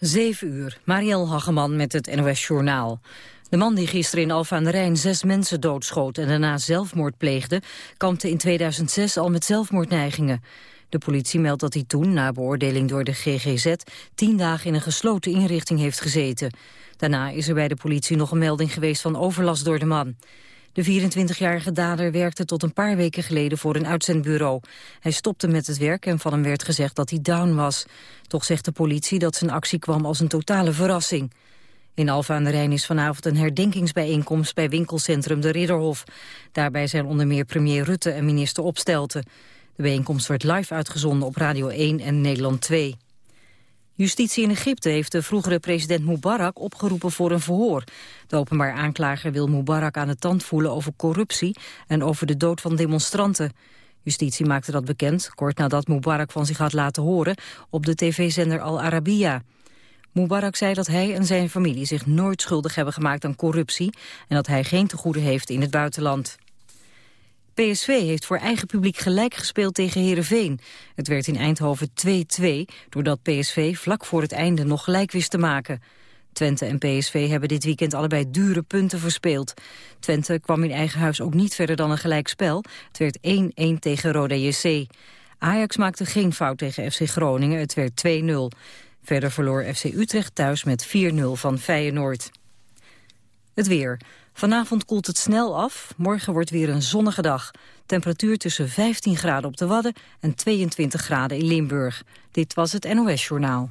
7 uur, Marielle Hageman met het NOS Journaal. De man die gisteren in Alphen aan de Rijn zes mensen doodschoot... en daarna zelfmoord pleegde, kampte in 2006 al met zelfmoordneigingen. De politie meldt dat hij toen, na beoordeling door de GGZ... tien dagen in een gesloten inrichting heeft gezeten. Daarna is er bij de politie nog een melding geweest van overlast door de man. De 24-jarige dader werkte tot een paar weken geleden voor een uitzendbureau. Hij stopte met het werk en van hem werd gezegd dat hij down was. Toch zegt de politie dat zijn actie kwam als een totale verrassing. In Alfa aan de Rijn is vanavond een herdenkingsbijeenkomst bij winkelcentrum De Ridderhof. Daarbij zijn onder meer premier Rutte en minister Opstelten. De bijeenkomst wordt live uitgezonden op Radio 1 en Nederland 2. Justitie in Egypte heeft de vroegere president Mubarak opgeroepen voor een verhoor. De openbaar aanklager wil Mubarak aan de tand voelen over corruptie en over de dood van demonstranten. Justitie maakte dat bekend, kort nadat Mubarak van zich had laten horen op de tv-zender Al Arabiya. Mubarak zei dat hij en zijn familie zich nooit schuldig hebben gemaakt aan corruptie en dat hij geen tegoeden heeft in het buitenland. PSV heeft voor eigen publiek gelijk gespeeld tegen Heerenveen. Het werd in Eindhoven 2-2, doordat PSV vlak voor het einde nog gelijk wist te maken. Twente en PSV hebben dit weekend allebei dure punten verspeeld. Twente kwam in eigen huis ook niet verder dan een gelijkspel. Het werd 1-1 tegen Roda JC. Ajax maakte geen fout tegen FC Groningen, het werd 2-0. Verder verloor FC Utrecht thuis met 4-0 van Feyenoord. Het weer. Vanavond koelt het snel af. Morgen wordt weer een zonnige dag. Temperatuur tussen 15 graden op de Wadden en 22 graden in Limburg. Dit was het NOS Journaal.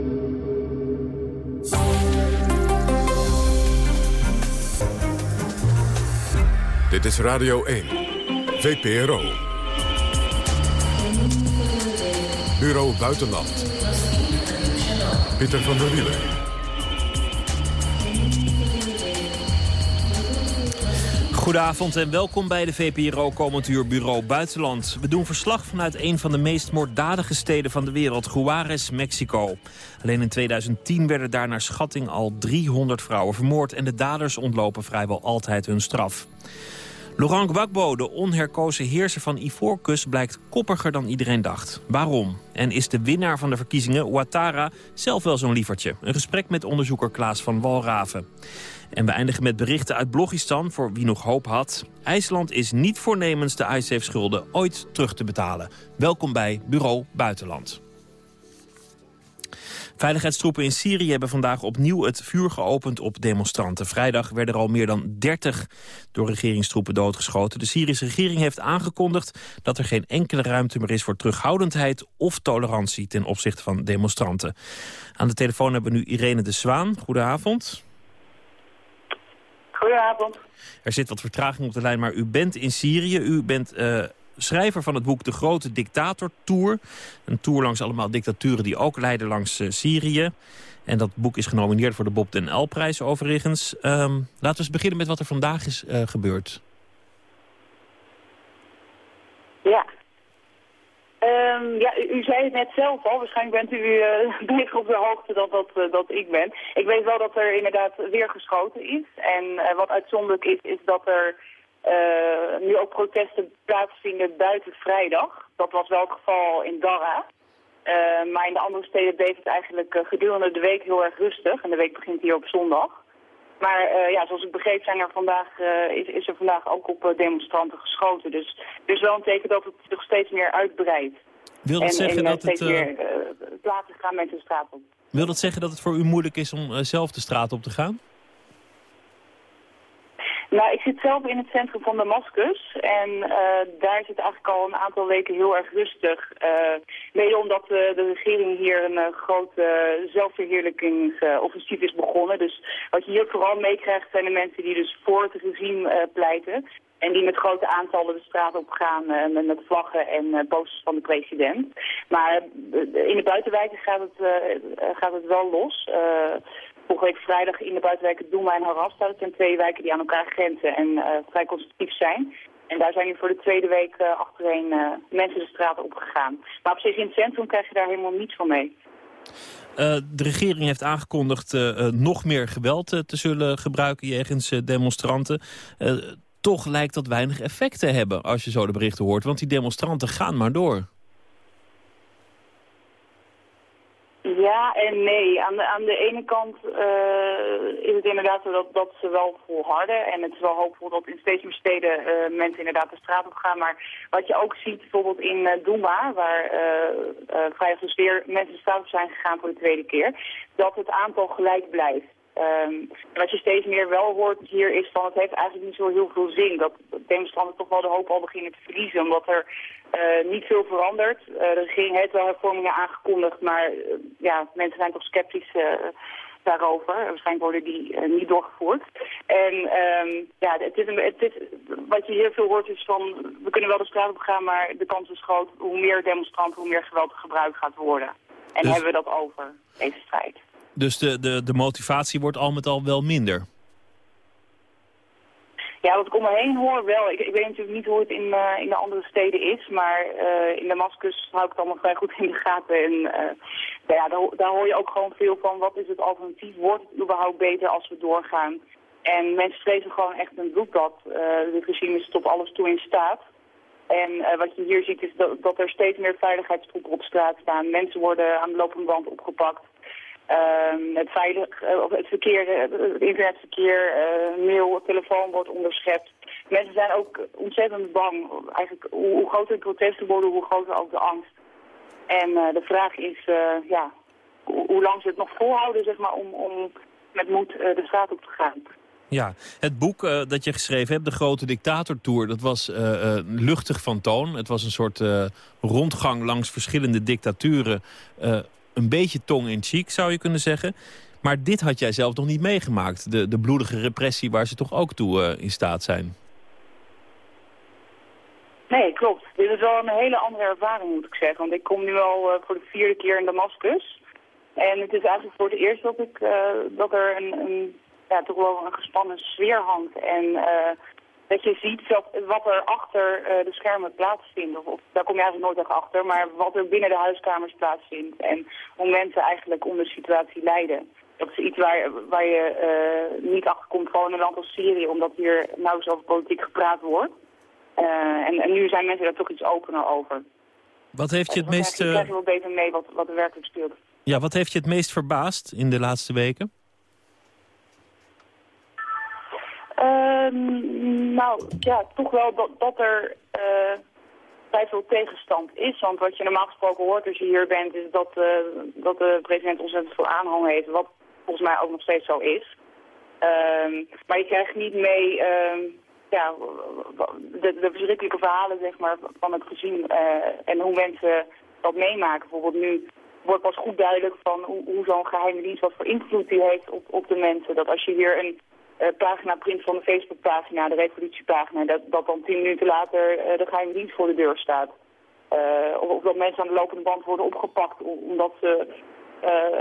Dit is Radio 1, VPRO. Bureau Buitenland. Pieter van der Wielen. Goedenavond en welkom bij de VPRO Komend Bureau Buitenland. We doen verslag vanuit een van de meest moorddadige steden van de wereld, Juarez, Mexico. Alleen in 2010 werden daar naar schatting al 300 vrouwen vermoord... en de daders ontlopen vrijwel altijd hun straf. Laurent Gbagbo, de onherkozen heerser van Ivoorkust... blijkt koppiger dan iedereen dacht. Waarom? En is de winnaar van de verkiezingen, Ouattara, zelf wel zo'n lievertje? Een gesprek met onderzoeker Klaas van Walraven. En we eindigen met berichten uit Blogistan, voor wie nog hoop had. IJsland is niet voornemens de ICF-schulden ooit terug te betalen. Welkom bij Bureau Buitenland. Veiligheidstroepen in Syrië hebben vandaag opnieuw het vuur geopend op demonstranten. Vrijdag werden er al meer dan 30 door regeringstroepen doodgeschoten. De Syrische regering heeft aangekondigd dat er geen enkele ruimte meer is voor terughoudendheid of tolerantie ten opzichte van demonstranten. Aan de telefoon hebben we nu Irene de Zwaan. Goedenavond. Goedenavond. Er zit wat vertraging op de lijn, maar u bent in Syrië. U bent uh, schrijver van het boek De Grote Dictator Tour. Een tour langs allemaal dictaturen die ook leiden langs uh, Syrië. En dat boek is genomineerd voor de Bob den L-prijs overigens. Um, laten we eens beginnen met wat er vandaag is uh, gebeurd. Ja. Um, ja, u, zei het net zelf al. Waarschijnlijk bent u uh, beter op de hoogte dan dat, dat ik ben. Ik weet wel dat er inderdaad weer geschoten is. En wat uitzonderlijk is, is dat er nu ook protesten plaatsvinden buiten vrijdag. Dat was wel het geval in Dara. maar in de andere steden bleef het eigenlijk gedurende de week heel erg rustig. En de week begint hier op zondag. Maar ja, zoals ik begreep zijn er vandaag, is, is, er vandaag ook op demonstranten geschoten. Dus er is wel een teken dat het zich steeds meer uitbreidt. Wil dat en, zeggen en, dat steeds het... meer plaatsen gaan mensen de straat op. Wil dat zeggen dat het voor u moeilijk is om zelf de straat op te gaan? Nou, ik zit zelf in het centrum van Damascus en uh, daar het eigenlijk al een aantal weken heel erg rustig. Uh, mede omdat de regering hier een groot zelfverheerlijkingsoffensief is begonnen. Dus wat je hier vooral meekrijgt zijn de mensen die dus voor het regime pleiten. En die met grote aantallen de straat op gaan met, met vlaggen en posters van de president. Maar in de buitenwijken gaat het, gaat het wel los vorige week vrijdag in de buitenwijken Doema en Harasta. Dat zijn twee wijken die aan elkaar grenzen en uh, vrij constructief zijn. En daar zijn nu voor de tweede week uh, achtereen uh, mensen de straten opgegaan. Maar zich in het centrum krijg je daar helemaal niets van mee. de regering heeft aangekondigd nog meer geweld te zullen gebruiken jegens demonstranten. toch lijkt dat weinig effect te hebben als je zo de berichten hoort. Want die demonstranten gaan maar door. Ja en nee. Aan de, aan de ene kant uh, is het inderdaad zo dat, dat ze wel volharden. En het is wel hoopvol dat in steeds meer steden uh, mensen inderdaad de straat op gaan. Maar wat je ook ziet bijvoorbeeld in uh, Douma, waar vrijdag dus weer mensen de straat op zijn gegaan voor de tweede keer, dat het aantal gelijk blijft. Um, en wat je steeds meer wel hoort hier is van het heeft eigenlijk niet zo heel veel zin. Dat demonstranten toch wel de hoop al beginnen te verliezen. Omdat er uh, niet veel verandert. Uh, de regering heeft wel hervormingen aangekondigd, maar uh, ja, mensen zijn toch sceptisch daarover. Waarschijnlijk worden die niet doorgevoerd. En um, ja, het is, een, het is, wat je hier veel hoort is van, we kunnen wel de straat op gaan, maar de kans is groot hoe meer demonstranten, hoe meer geweld gebruikt gaat worden. En dus... hebben we dat over, deze strijd. Dus de, de, de motivatie wordt al met al wel minder? Ja, wat ik om me heen hoor wel. Ik, ik weet natuurlijk niet hoe het in, uh, in de andere steden is, maar uh, in Damascus hou ik het allemaal vrij goed in de gaten. En uh, ja, daar, hoor je ook gewoon veel van, wat is het alternatief? Wordt het überhaupt beter als we doorgaan? En mensen vrezen gewoon echt een bloedbad. dit regime is tot alles toe in staat. En wat je hier ziet is dat, dat er steeds meer veiligheidstroepen op straat staan. Mensen worden aan de lopende band opgepakt. Uh, het, veilig, uh, het verkeer, het internetverkeer, uh, mail, telefoon wordt onderschept. Mensen zijn ook ontzettend bang. Eigenlijk, hoe, hoe groter de protesten worden, hoe groter ook de angst. En de vraag is, ja, hoe lang ze het nog volhouden, zeg maar, om, om met moed de straat op te gaan. Ja, het boek dat je geschreven hebt, De Grote Dictatortour... dat was uh, luchtig van toon. Het was een soort rondgang langs verschillende dictaturen een beetje tong in cheek, zou je kunnen zeggen. Maar dit had jij zelf nog niet meegemaakt. De, de bloedige repressie waar ze toch ook toe uh, in staat zijn. Nee, klopt. Dit is wel een hele andere ervaring, moet ik zeggen. Want ik kom nu al uh, voor de vierde keer in Damascus. En het is eigenlijk voor het eerst dat, ik, uh, dat er een, een, ja, toch wel een gespannen sfeer hangt. En dat je ziet wat, wat er achter uh, de schermen plaatsvindt. Of, of, daar kom je eigenlijk nooit echt achter, maar wat er binnen de huiskamers plaatsvindt. En hoe mensen eigenlijk onder de situatie lijden. Dat is iets waar, waar je uh, niet achter komt, gewoon in een land als Syrië, omdat hier nauwelijks over politiek gepraat wordt. Uh, en, en, nu zijn mensen daar toch iets opener over. Wat heeft je het meest... Je krijgt wel beter mee wat, wat er werkelijk speelt. Ja, wat heeft je het meest verbaasd in de laatste weken? Um, nou, ja, toch wel dat, dat er uh, vrij veel tegenstand is. Want wat je normaal gesproken hoort als je hier bent... is dat, uh, dat de president ontzettend veel aanhang heeft. Wat volgens mij ook nog steeds zo is. Um, maar je krijgt niet mee... Uh, ja, de, verschrikkelijke verhalen zeg maar, van het gezien uh, en hoe mensen dat meemaken. Bijvoorbeeld nu wordt pas goed duidelijk van hoe, hoe zo'n geheime dienst wat voor invloed die heeft op, op de mensen. Dat als je hier een uh, pagina print van de Facebookpagina, de revolutiepagina, dat, dat dan tien minuten later uh, de geheime dienst voor de deur staat. Uh, of, of, dat mensen aan de lopende band worden opgepakt omdat ze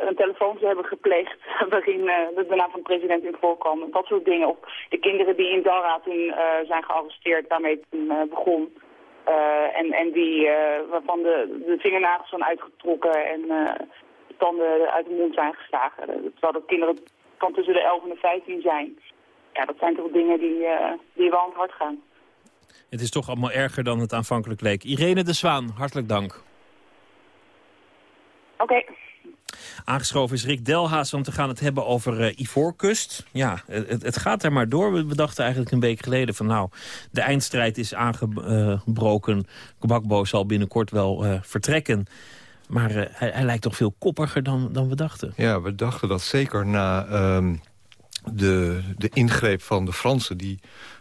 een telefoon hebben gepleegd waarin de, naam van de president in voorkwam. Dat soort dingen. Of de kinderen die in Dara toen zijn gearresteerd, daarmee toen begon. en, en die, waarvan de, de vingernagels zijn uitgetrokken en de tanden uit de mond zijn geslagen. Terwijl de kinderen kan tussen de 11 en de 15 zijn. Ja, dat zijn toch dingen die, uh, die wel aan het hart gaan. Het is toch allemaal erger dan het aanvankelijk leek. Irene de Zwaan, hartelijk dank. Oké. Aangeschoven is Rick Delhaas, want we gaan het hebben over uh, Ivoorkust. Ja, het, het, gaat er maar door. We, dachten eigenlijk een week geleden van nou, de eindstrijd is aangebroken. Kobakbo zal binnenkort wel uh, vertrekken. Maar uh, hij, hij, lijkt toch veel koppiger dan, dan we dachten. Ja, we dachten dat zeker na um, de, de ingreep van de Fransen... die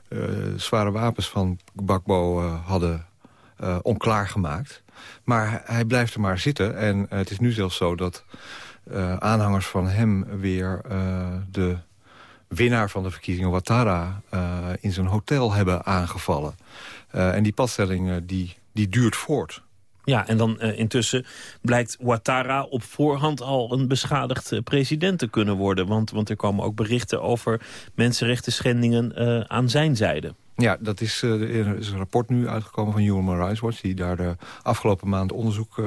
uh, zware wapens van Bakbo uh, hadden onklaargemaakt. Maar hij blijft er maar zitten. En het is nu zelfs zo dat aanhangers van hem weer de winnaar van de verkiezingen, Ouattara, in zijn hotel hebben aangevallen. en die padstelling die, die duurt voort. Ja, en dan uh, intussen blijkt Ouattara op voorhand al een beschadigd uh, president te kunnen worden. Want, want er komen ook berichten over mensenrechten schendingen uh, aan zijn zijde. Ja, dat is, er is een rapport nu uitgekomen van Human Rights Watch... die daar de afgelopen maand onderzoek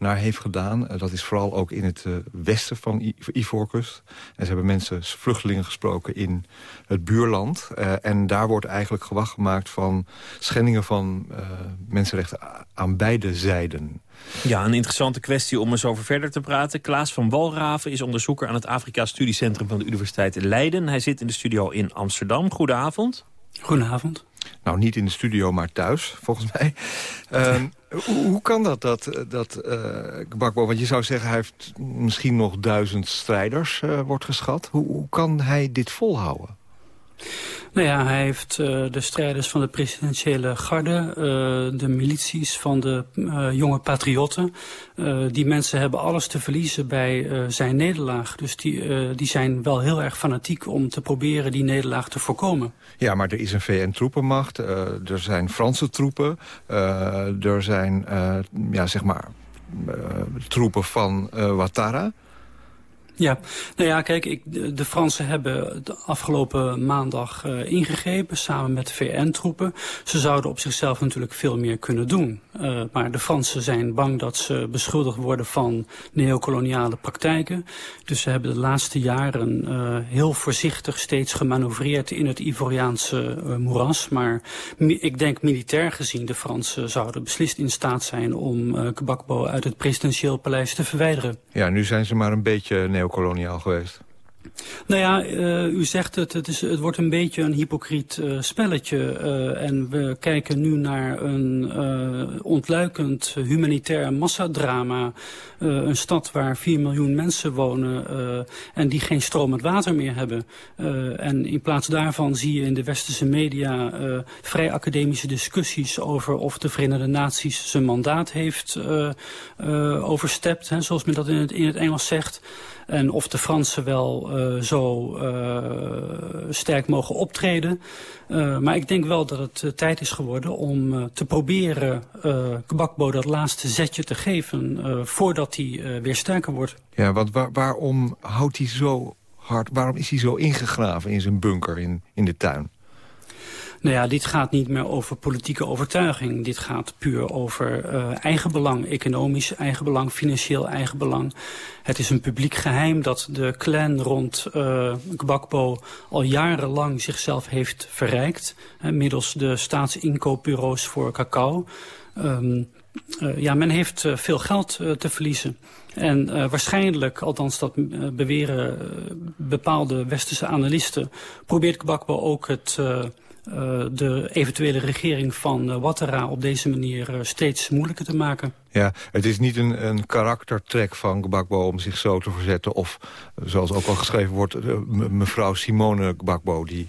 naar heeft gedaan. Uh, dat is vooral ook in het uh, westen van Ivoorkust. En ze hebben mensen, vluchtelingen gesproken in het buurland. Uh, en daar wordt eigenlijk gewacht gemaakt van schendingen van mensenrechten aan beide zijden. Ja, een interessante kwestie om eens over verder te praten. Klaas van Walraven is onderzoeker aan het Afrika Studiecentrum van de Universiteit Leiden. Hij zit in de studio in Amsterdam. Goedenavond. Goedenavond. Nou, niet in de studio, maar thuis, volgens mij. Uh, hoe, kan dat, dat, dat uh, Gbagbo, want je zou zeggen... hij heeft misschien nog duizend strijders, uh, wordt geschat. Hoe, hoe kan hij dit volhouden? Nou ja, hij heeft uh, de strijders van de presidentiële garde, uh, de milities van de uh, jonge patriotten. die mensen hebben alles te verliezen bij zijn nederlaag. Dus die, die zijn wel heel erg fanatiek om te proberen die nederlaag te voorkomen. Ja, maar er is een VN-troepenmacht, er zijn Franse troepen, er zijn ja, zeg maar, troepen van Ouattara... Ja, nou ja, kijk, ik, de Fransen hebben de afgelopen maandag uh, ingegrepen samen met VN-troepen. Ze zouden op zichzelf natuurlijk veel meer kunnen doen. Uh, maar de Fransen zijn bang dat ze beschuldigd worden van neocoloniale praktijken. Dus ze hebben de laatste jaren uh, heel voorzichtig steeds gemanoeuvreerd in het Ivoriaanse moeras. Maar ik denk militair gezien, de Fransen zouden beslist in staat zijn om Gbagbo uit het presidentieel paleis te verwijderen. Ja, nu zijn ze maar een beetje neocoloniaal koloniaal geweest? Nou ja, uh, u zegt het, het, is, het wordt een beetje een hypocriet uh, spelletje. Uh, en we kijken nu naar een ontluikend humanitair massadrama. een stad waar 4 miljoen mensen wonen en die geen stromend water meer hebben. en in plaats daarvan zie je in de westerse media vrij academische discussies over of de Verenigde Naties zijn mandaat heeft overstept. Hè, zoals men dat in het, in het Engels zegt. En of de Fransen wel uh, zo uh, sterk mogen optreden. Uh, maar ik denk wel dat het tijd is geworden om te proberen Gbagbo dat laatste zetje te geven... voordat hij weer sterker wordt. Ja, want waar, waarom houdt hij zo hard... waarom is hij zo ingegraven in zijn bunker in, in de tuin? Nou ja, dit gaat niet meer over politieke overtuiging. Dit gaat puur over uh, eigenbelang, economisch eigenbelang, financieel eigenbelang. Het is een publiek geheim dat de clan rond uh, Gbagbo al jarenlang zichzelf heeft verrijkt. Hè, middels de staatsinkoopbureaus voor cacao. Um, ja, men heeft veel geld te verliezen. En waarschijnlijk, althans dat beweren bepaalde westerse analisten... probeert Gbagbo ook het uh, de eventuele regering van uh, Ouattara op deze manier uh, steeds moeilijker te maken. Ja, het is niet een, een karaktertrek van Gbagbo om zich zo te verzetten... of, zoals ook al geschreven wordt, mevrouw Simone Gbagbo... die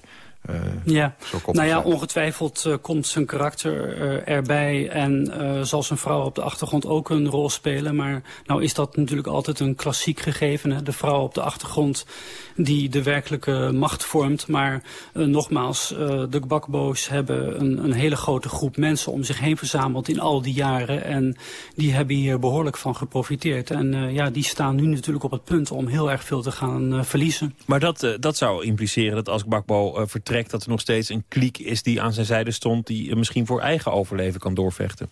uh, ja, nou ja, ongetwijfeld uh, komt zijn karakter uh, erbij en zal zijn vrouw op de achtergrond ook een rol spelen. Maar nou is dat natuurlijk altijd een klassiek gegeven. Hè? De vrouw op de achtergrond die de werkelijke macht vormt. Maar nogmaals, de Gbagbo's hebben een, een, hele grote groep mensen om zich heen verzameld in al die jaren. En die hebben hier behoorlijk van geprofiteerd. En ja, die staan nu natuurlijk op het punt om heel erg veel te gaan verliezen. Maar dat, dat zou impliceren dat als Gbagbo vertrekt dat er nog steeds een kliek is die aan zijn zijde stond... die misschien voor eigen overleven kan doorvechten?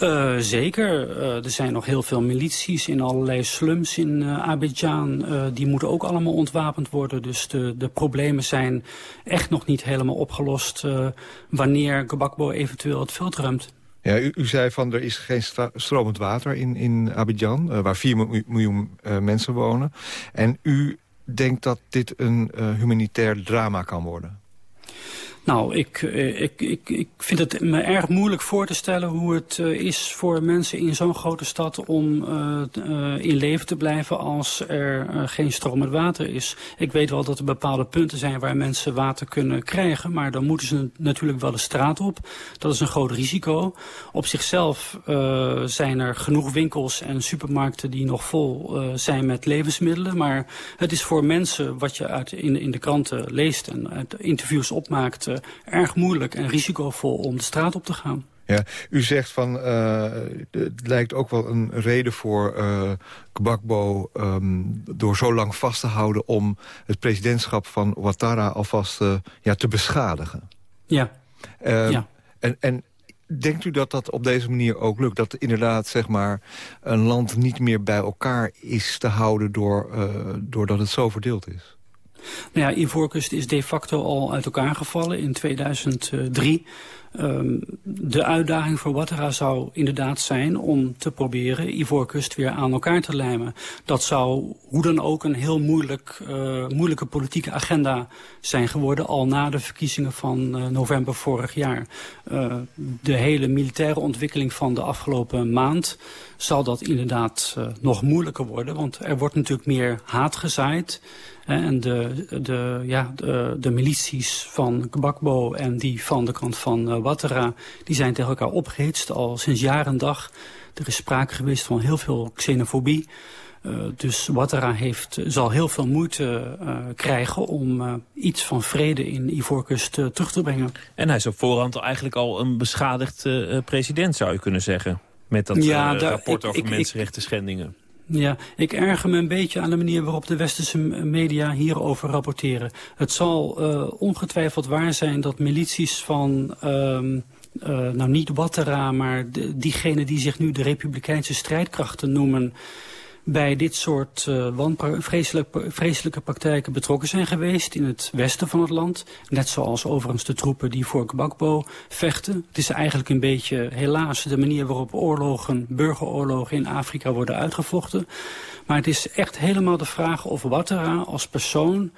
Uh, zeker. Uh, er zijn nog heel veel milities in allerlei slums in uh, Abidjan. die moeten ook allemaal ontwapend worden. Dus de, de problemen zijn echt nog niet helemaal opgelost... wanneer Gbagbo eventueel het veld ruimt. Ja, u, u, zei van er is geen stromend water in, in Abidjan... waar 4 miljoen mensen wonen. En u denkt dat dit een uh, humanitair drama kan worden? Nou, ik, eh, ik, ik, ik vind het me erg moeilijk voor te stellen hoe het uh, is voor mensen in zo'n grote stad om uh, in leven te blijven als er geen stromend water is. Ik weet wel dat er bepaalde punten zijn waar mensen water kunnen krijgen, maar dan moeten ze natuurlijk wel de straat op. Dat is een groot risico. Op zichzelf zijn er genoeg winkels en supermarkten die nog vol zijn met levensmiddelen, maar het is voor mensen wat je uit in, in de kranten leest en interviews opmaakt erg moeilijk en risicovol om de straat op te gaan. Ja, u zegt van, uh, het lijkt ook wel een reden voor uh, Gbagbo... Um, door zo lang vast te houden om het presidentschap van Ouattara alvast uh, ja, te beschadigen. Ja. Uh, ja. En, en denkt u dat dat op deze manier ook lukt? Dat inderdaad zeg maar, een land niet meer bij elkaar is te houden... Door, doordat het zo verdeeld is? Nou ja, Ivoorkust is de facto al uit elkaar gevallen in 2003... Um, de uitdaging voor Ouattara zou inderdaad zijn om te proberen Ivoorkust weer aan elkaar te lijmen. Dat zou hoe dan ook een heel moeilijk, uh, moeilijke politieke agenda zijn geworden al na de verkiezingen van uh, november vorig jaar. Uh, de hele militaire ontwikkeling van de afgelopen maand zal dat inderdaad nog moeilijker worden. Want er wordt natuurlijk meer haat gezaaid. En de, de, ja, de, de milities van Gbagbo en die van de kant van Ouattara... die zijn tegen elkaar opgehitst al sinds jaar en dag. Er is sprake geweest van heel veel xenofobie. Uh, dus Ouattara heeft, zal heel veel moeite uh, krijgen om uh, iets van vrede in Ivoorkust terug te brengen. En hij is op voorhand eigenlijk al een beschadigd president, zou je kunnen zeggen. Met dat ja, rapport ik, over mensenrechten schendingen. Ja, ik erger me een beetje aan de manier waarop de westerse media hierover rapporteren. Het zal uh, ongetwijfeld waar zijn dat milities van, um, uh, nou niet Ouattara, maar de, diegenen die zich nu de Republikeinse strijdkrachten noemen bij dit soort uh, vreselijke, vreselijke praktijken betrokken zijn geweest in het westen van het land. Net zoals overigens de troepen die voor Gbagbo vechten. Het is eigenlijk een beetje helaas de manier waarop oorlogen, burgeroorlogen in Afrika worden uitgevochten. Maar het is echt helemaal de vraag of Ouattara als persoon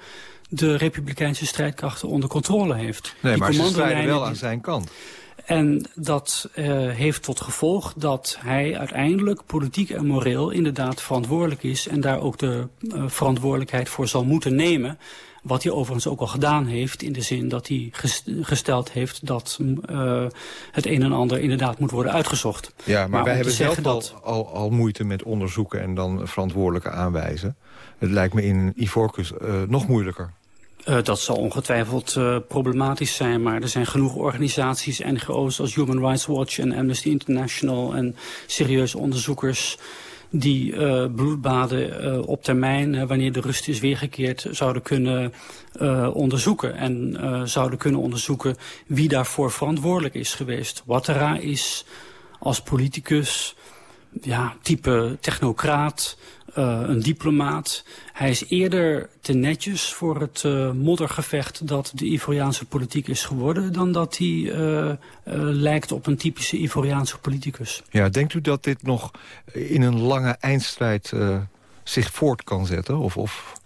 de republikeinse strijdkrachten onder controle heeft. Nee, die maar ze strijden wel aan zijn kant. En dat uh, heeft tot gevolg dat hij uiteindelijk politiek en moreel inderdaad verantwoordelijk is... en daar ook de uh, verantwoordelijkheid voor zal moeten nemen... Wat hij overigens ook al gedaan heeft in de zin dat hij gesteld heeft dat uh, het een en ander inderdaad moet worden uitgezocht. Ja, maar, maar wij hebben zelf dat... al, al, moeite met onderzoeken en dan verantwoordelijke aanwijzen. Het lijkt me in Ivorcus nog moeilijker. Uh, dat zal ongetwijfeld uh, problematisch zijn, maar er zijn genoeg organisaties, NGO's als Human Rights Watch en Amnesty International en serieuze onderzoekers die uh, bloedbaden op termijn, wanneer de rust is weergekeerd, zouden kunnen onderzoeken. En zouden kunnen onderzoeken wie daarvoor verantwoordelijk is geweest. Ouattara is als politicus, ja, type technocraat, uh, een diplomaat. Hij is eerder te netjes voor het uh, moddergevecht dat de Ivoriaanse politiek is geworden... dan dat hij uh, lijkt op een typische Ivoriaanse politicus. Ja, denkt u dat dit nog in een lange eindstrijd zich voort kan zetten? Of, of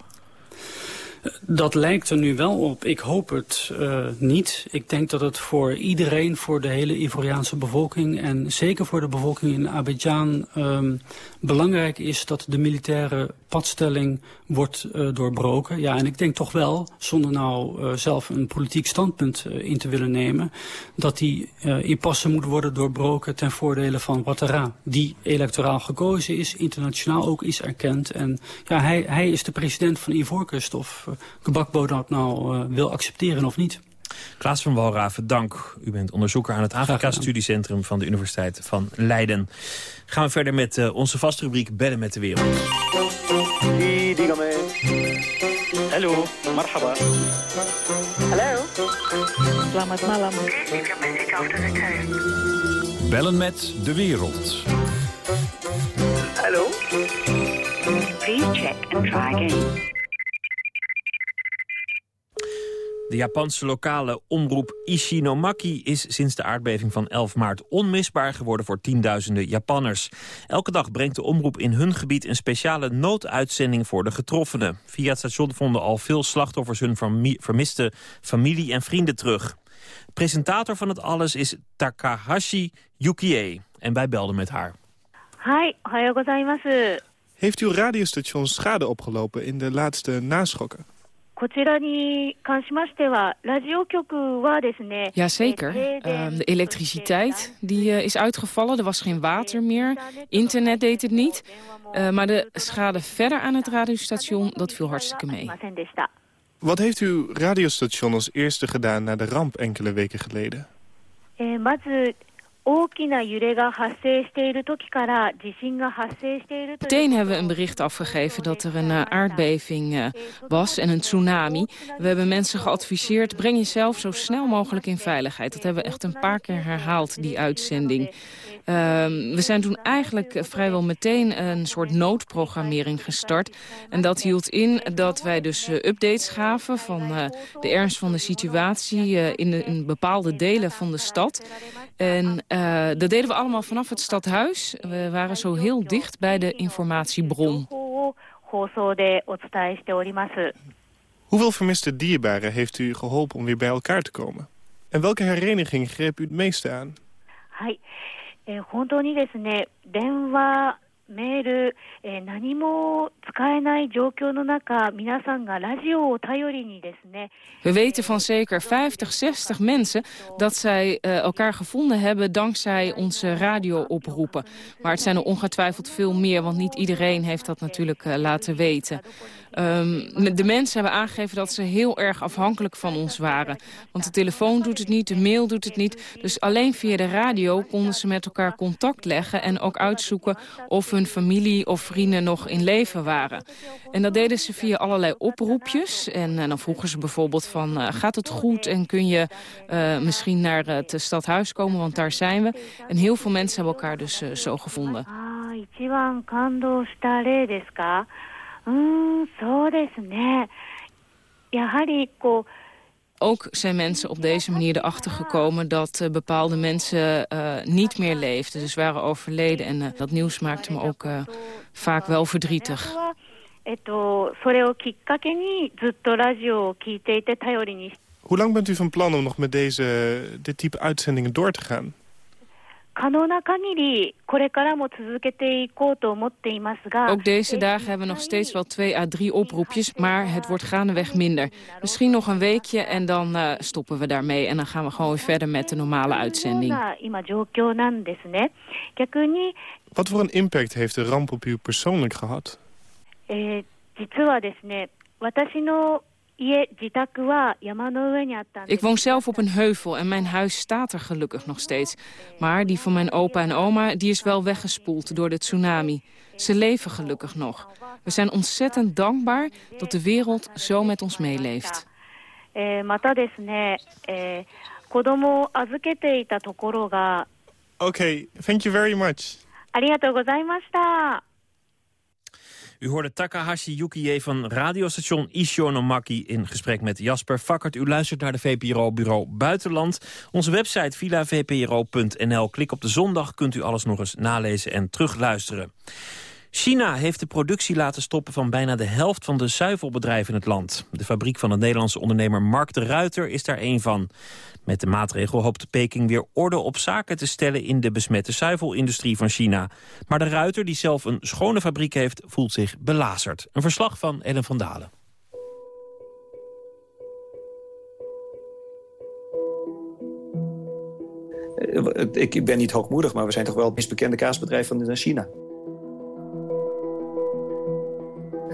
dat lijkt er nu wel op. Ik hoop het uh, niet. Ik denk dat het voor iedereen, voor de hele Ivoriaanse bevolking... en zeker voor de bevolking in Abidjan um, belangrijk is... dat de militaire padstelling wordt uh, doorbroken. Ja, en ik denk toch wel, zonder nou uh, zelf een politiek standpunt in te willen nemen... dat die impasse moet worden doorbroken ten voordele van Ouattara. Die electoraal gekozen is, internationaal ook is erkend. En ja, hij, hij is de president van Ivoorkust of Gbagbo dat nou uh, wil accepteren of niet. Klaas van Walraven, dank. U bent onderzoeker aan het Afrika-studiecentrum van de Universiteit van Leiden. Gaan we verder met uh, onze vaste rubriek Bellen met de Wereld. Hallo, marhaba. Hallo. Selamat malam. Bellen met de Wereld. Hallo. Please check and try again. De Japanse lokale omroep Ishinomaki is sinds de aardbeving van 11 maart onmisbaar geworden voor tienduizenden Japanners. Elke dag brengt de omroep in hun gebied een speciale nooduitzending voor de getroffenen. Via het station vonden al veel slachtoffers hun vermiste familie en vrienden terug. Presentator van het alles is Takahashi Yukie en wij belden met haar. Hi, ohayou gozaimasu. Heeft uw radiostation schade opgelopen in de laatste naschokken? Jazeker. Uh, de elektriciteit die, uh, is uitgevallen. Er was geen water meer. Internet deed het niet. Uh, maar de schade verder aan het radiostation, dat viel hartstikke mee. Wat heeft uw radiostation als eerste gedaan na de ramp enkele weken geleden? Meteen hebben we een bericht afgegeven dat er een uh, aardbeving uh, was en een tsunami. We hebben mensen geadviseerd, breng jezelf zo snel mogelijk in veiligheid. Dat hebben we echt een paar keer herhaald, die uitzending. Uh, we zijn toen eigenlijk vrijwel meteen een soort noodprogrammering gestart. En dat hield in dat wij dus uh, updates gaven van de ernst van de situatie in, in bepaalde delen van de stad. En uh, dat deden we allemaal vanaf het stadhuis. We waren zo heel dicht bij de informatiebron. Hoeveel vermiste dierbaren heeft u geholpen om weer bij elkaar te komen? En welke hereniging greep u het meeste aan? えー、本当にですね、電話、 メール、えー、何も使えない状況の中、皆さんがラジオを頼りにですね。We weten van zeker 50, 60 mensen dat zij uh, elkaar gevonden hebben dankzij onze radiooproepen. Maar het zijn er ongetwijfeld veel meer, want niet iedereen heeft dat natuurlijk uh, laten weten. Um, de mensen hebben aangegeven dat ze heel erg afhankelijk van ons waren. Want de telefoon doet het niet, de mail doet het niet. Dus alleen via de radio konden ze met elkaar contact leggen... en ook uitzoeken of hun familie of vrienden nog in leven waren. En dat deden ze via allerlei oproepjes. En uh, dan vroegen ze bijvoorbeeld van, uh, gaat het goed... en kun je uh, misschien naar het stadhuis komen, want daar zijn we. En heel veel mensen hebben elkaar dus zo gevonden. Ah, うんそうですねやはりこう ook zijn mensen op deze manier erachter gekomen dat uh, bepaalde mensen uh, niet meer leefden. Dus waren overleden en uh, dat nieuws maakte me ook vaak wel verdrietig. Hoe lang bent u van plan om nog met deze, dit type uitzendingen door te gaan? Ook deze dagen hebben we nog steeds wel twee à drie oproepjes, maar het wordt gaandeweg minder. Misschien nog een weekje en dan uh, stoppen we daarmee en dan gaan we gewoon weer verder met de normale uitzending. Wat voor een impact heeft de ramp op u persoonlijk gehad? 実はですね、私の ik woon zelf op een heuvel en mijn huis staat er gelukkig nog steeds. Maar die van mijn opa en oma die is wel weggespoeld door de tsunami. Ze leven gelukkig nog. We zijn ontzettend dankbaar dat de wereld zo met ons meeleeft. Oké, okay, thank you very much. ありがとうございました。 U hoorde Takahashi Yukie van radiostation Ishonomaki in gesprek met Jasper Fakkert. U luistert naar de VPRO Bureau Buitenland. Onze website villavpro.nl. Klik op de zondag, kunt u alles nog eens nalezen en terugluisteren. China heeft de productie laten stoppen van bijna de helft van de zuivelbedrijven in het land. De fabriek van de Nederlandse ondernemer Mark de Ruiter is daar één van. Met de maatregel hoopt Peking weer orde op zaken te stellen in de besmette zuivelindustrie van China. Maar de Ruiter, die zelf een schone fabriek heeft, voelt zich belazerd. Een verslag van Ellen van Dalen. Ik ben niet hoogmoedig, maar we zijn toch wel het meest bekende kaasbedrijf van China.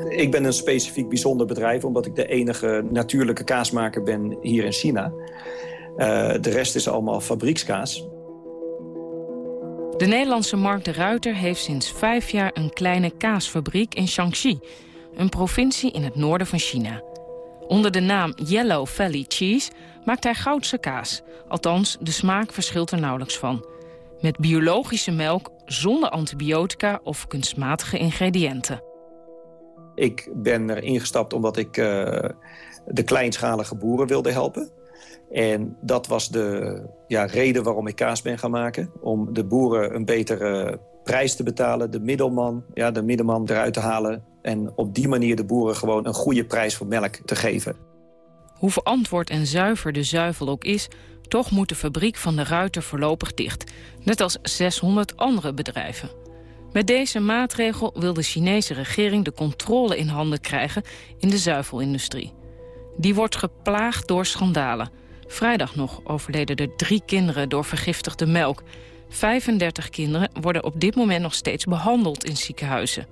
Ik ben een specifiek bijzonder bedrijf... omdat ik de enige natuurlijke kaasmaker ben hier in China. Uh, de rest is allemaal fabriekskaas. De Nederlandse Mark de Ruiter heeft sinds vijf jaar een kleine kaasfabriek in Shaanxi... een provincie in het noorden van China. Onder de naam Yellow Valley Cheese maakt hij goudse kaas. Althans, de smaak verschilt er nauwelijks van. Met biologische melk, zonder antibiotica of kunstmatige ingrediënten. Ik ben er ingestapt omdat ik uh, de kleinschalige boeren wilde helpen. En dat was de ja, reden waarom ik kaas ben gaan maken. Om de boeren een betere prijs te betalen, de middelman, ja, de middelman eruit te halen. En op die manier de boeren gewoon een goede prijs voor melk te geven. Hoe verantwoord en zuiver de zuivel ook is... toch moet de fabriek van de Ruiter voorlopig dicht. Net als 600 andere bedrijven. Met deze maatregel wil de Chinese regering de controle in handen krijgen in de zuivelindustrie. Die wordt geplaagd door schandalen. Vrijdag nog overleden er drie kinderen door vergiftigde melk. 35 kinderen worden op dit moment nog steeds behandeld in ziekenhuizen.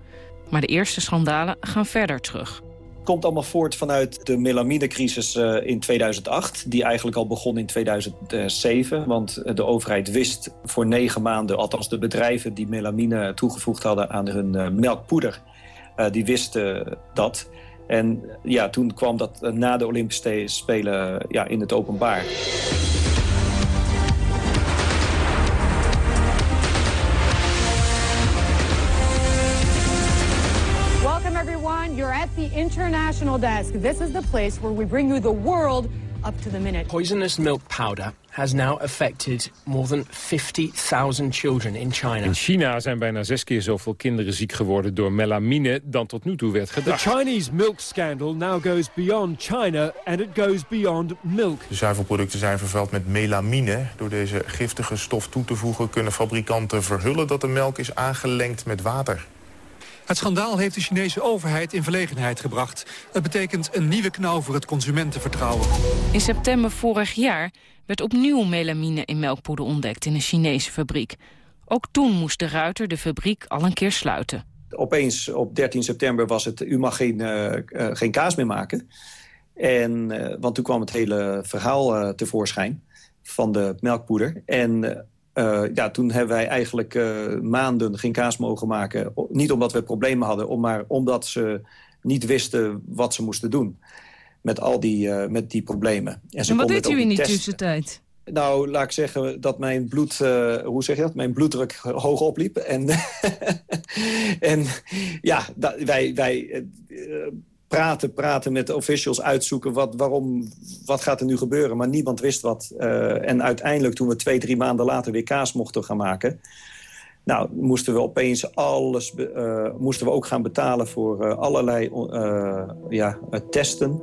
Maar de eerste schandalen gaan verder terug. Komt allemaal voort vanuit de melaminecrisis uh, in 2008. Die eigenlijk al begon in 2007. Want de overheid wist voor negen maanden, althans de bedrijven die melamine toegevoegd hadden aan hun uh, melkpoeder. Die wisten dat. En ja, toen kwam dat na de Olympische Spelen ja, in het openbaar. International desk. This is the place where we bring you the world up to the minute. Poisonous milk powder has now affected more than 50,000 children in China. In China zijn bijna zes keer zoveel kinderen ziek geworden door melamine dan tot nu toe werd gedacht. The Chinese milk scandal now goes beyond China and it goes beyond milk. De zuivelproducten zijn vervuild met melamine. Door deze giftige stof toe te voegen kunnen fabrikanten verhullen dat de melk is aangelengd met water. Het schandaal heeft de Chinese overheid in verlegenheid gebracht. Het betekent een nieuwe knauw voor het consumentenvertrouwen. In september vorig jaar werd opnieuw melamine in melkpoeder ontdekt in een Chinese fabriek. Ook toen moest de ruiter de fabriek al een keer sluiten. Opeens op 13 september was het, u mag geen, uh, uh, geen kaas meer maken. En, uh, want toen kwam het hele verhaal tevoorschijn van de melkpoeder. En uh, ja, toen hebben wij eigenlijk uh, maanden geen kaas mogen maken. Niet omdat we problemen hadden, maar omdat ze niet wisten wat ze moesten doen. Met al die, uh, met die problemen. En, en wat deed u in die tussentijd? Nou, laat ik zeggen dat mijn bloed, hoe zeg je dat? Mijn bloeddruk hoog opliep. En, en ja, wij, wij praten, praten met de officials, uitzoeken wat, waarom, wat gaat er nu gebeuren. Maar niemand wist wat. Uh, en uiteindelijk toen we twee, drie maanden later weer kaas mochten gaan maken... Nou, moesten we opeens alles, uh, moesten we ook gaan betalen voor uh, allerlei ja, testen.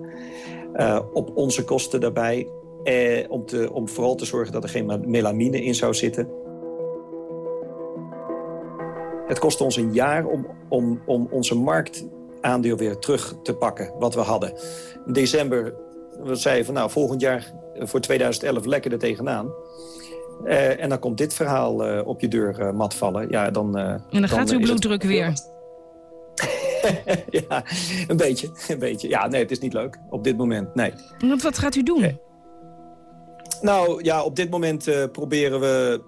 op onze kosten daarbij. om, te, om vooral te zorgen dat er geen melamine in zou zitten. Het kostte ons een jaar om, om, om onze markt aandeel weer terug te pakken, wat we hadden. In december we zeiden van nou, volgend jaar eh, voor 2011 lekker er tegenaan. Uh, en dan komt dit verhaal uh, op je deur uh, mat vallen. Ja, dan, en dan, dan gaat uw bloeddruk weer. ja, een beetje, een beetje. Ja, nee, het is niet leuk op dit moment, nee. Want wat gaat u doen? Nou, ja, op dit moment proberen we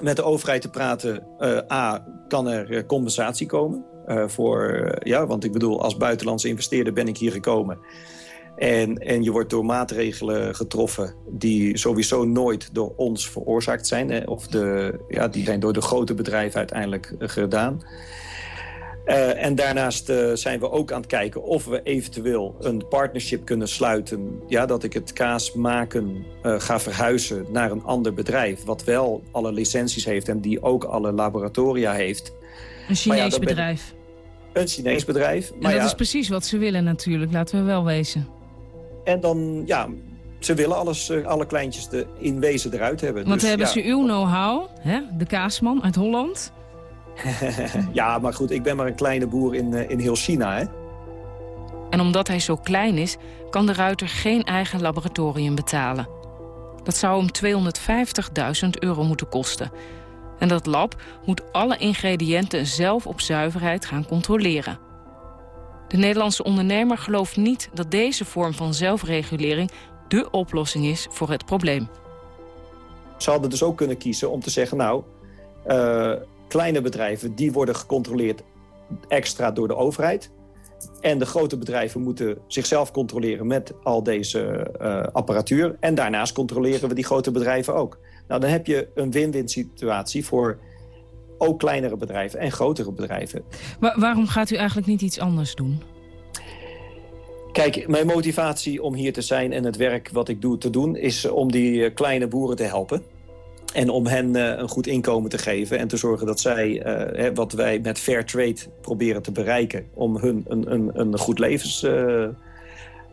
met de overheid te praten. A, kan er compensatie komen? Uh, voor, ja, want ik bedoel, als buitenlandse investeerder ben ik hier gekomen. En, en je wordt door maatregelen getroffen die sowieso nooit door ons veroorzaakt zijn. Hè, of de, ja, die zijn door de grote bedrijven uiteindelijk gedaan. Uh, en daarnaast uh, zijn we ook aan het kijken of we eventueel een partnership kunnen sluiten. Ja, dat ik het kaas maken uh, ga verhuizen naar een ander bedrijf. Wat wel alle licenties heeft en die ook alle laboratoria heeft. Een Chinees ja, bedrijf. Een Chinees bedrijf. Maar en dat is precies wat ze willen natuurlijk, laten we wel wezen. En dan, ja, ze willen alles, uh, alle kleintjes de, in wezen eruit hebben. Want dus, hebben ja. ze uw know-how, de kaasman uit Holland? ja, maar goed, ik ben maar een kleine boer in, uh, in heel China, hè. En omdat hij zo klein is, kan de ruiter geen eigen laboratorium betalen. Dat zou hem 250.000 euro moeten kosten. En dat lab moet alle ingrediënten zelf op zuiverheid gaan controleren. De Nederlandse ondernemer gelooft niet dat deze vorm van zelfregulering dé oplossing is voor het probleem. Ze hadden dus ook kunnen kiezen om te zeggen... nou, uh, kleine bedrijven die worden gecontroleerd extra door de overheid... En de grote bedrijven moeten zichzelf controleren met al deze uh, apparatuur. En daarnaast controleren we die grote bedrijven ook. Nou, dan heb je een win-win situatie voor ook kleinere bedrijven en grotere bedrijven. Maar waarom gaat u eigenlijk niet iets anders doen? Kijk, mijn motivatie om hier te zijn en het werk wat ik doe te doen... is om die eh, kleine boeren te helpen. En om hen uh, een goed inkomen te geven en te zorgen dat zij, wat wij met fair trade proberen te bereiken... om hun een, een, een goed levens... Uh,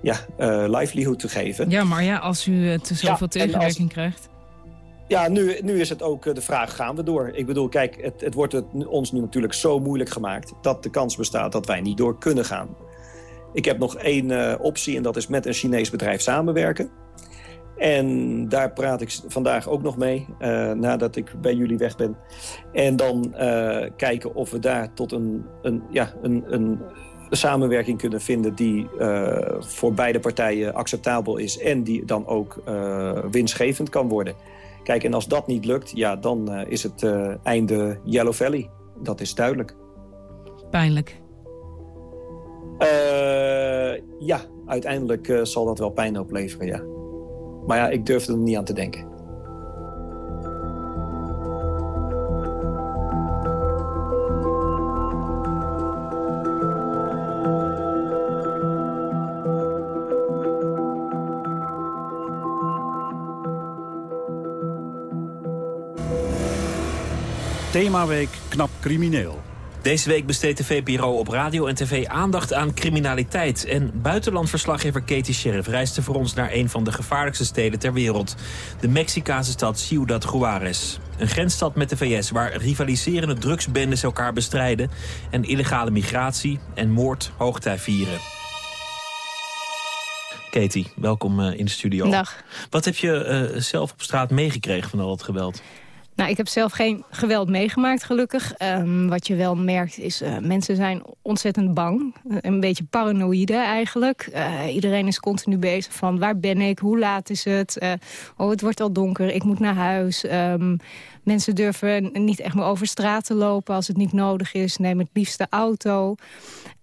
ja, livelihood te geven. Ja, maar ja, als u te zoveel ja, tegenwerking als... krijgt ja, nu, nu is het ook de vraag, gaan we door? Ik bedoel, kijk, het, het wordt ons nu natuurlijk zo moeilijk gemaakt... dat de kans bestaat dat wij niet door kunnen gaan. Ik heb nog één uh, optie en dat is met een Chinees bedrijf samenwerken. En daar praat ik vandaag ook nog mee, uh, nadat ik bij jullie weg ben. En dan kijken of we daar tot een, een, ja, een, een samenwerking kunnen vinden die voor beide partijen acceptabel is... en die dan ook winstgevend kan worden. Kijk, en als dat niet lukt, ja, dan is het einde Yellow Valley. Dat is duidelijk. Pijnlijk. ja, uiteindelijk zal dat wel pijn opleveren, ja. Maar ja, ik durfde er niet aan te denken. Themaweek Knap Crimineel. Deze week besteedt de VPRO op radio en tv aandacht aan criminaliteit. En buitenlandverslaggever Katie Sheriff reisde voor ons naar een van de gevaarlijkste steden ter wereld. De Mexicaanse stad Ciudad Juarez. Een grensstad met de VS waar rivaliserende drugsbendes elkaar bestrijden... en illegale migratie en moord hoogtij vieren. Katie, welkom eh, in de studio. Dag. Wat heb je uh, zelf op straat meegekregen van al dat geweld? Nou, ik heb zelf geen geweld meegemaakt, gelukkig. Um, wat je wel merkt is, uh, mensen zijn ontzettend bang. Uh, een beetje paranoïde eigenlijk. Uh, iedereen is continu bezig van, waar ben ik? Hoe laat is het? oh, het wordt al donker, ik moet naar huis. Um, mensen durven niet echt meer over straat te lopen als het niet nodig is. Neem het liefst de auto.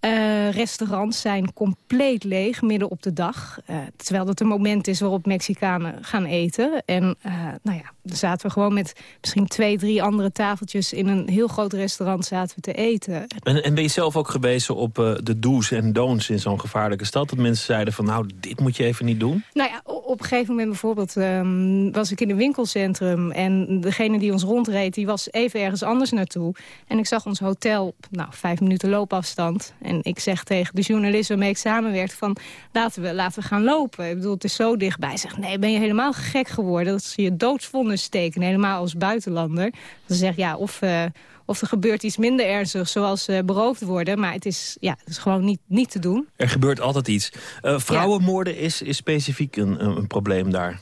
Uh, restaurants zijn compleet leeg, midden op de dag. Uh, terwijl het een moment is waarop Mexicanen gaan eten. En uh, nou ja, dan zaten we gewoon met misschien twee, drie andere tafeltjes... in een heel groot restaurant zaten we te eten. En, en ben je zelf ook gewezen op de do's en don'ts in zo'n gevaarlijke stad? Dat mensen zeiden van nou, dit moet je even niet doen? Nou ja, op een gegeven moment bijvoorbeeld um, was ik in een winkelcentrum... en degene die ons rondreed, die was even ergens anders naartoe. En ik zag ons hotel op nou, vijf minuten loopafstand... En ik zeg tegen de journalist waarmee ik samenwerk van laten we, laten we gaan lopen. Ik bedoel, het is zo dichtbij. Zeg, nee, ben je helemaal gek geworden? Dat ze je doodsvonnis steken, helemaal als buitenlander. Dan zeg ja, of... Uh, of er gebeurt iets minder ernstig, zoals uh, beroofd worden. Maar het is, ja, het is gewoon niet, niet te doen. Er gebeurt altijd iets. Uh, vrouwenmoorden ja. is, is specifiek een, een probleem daar.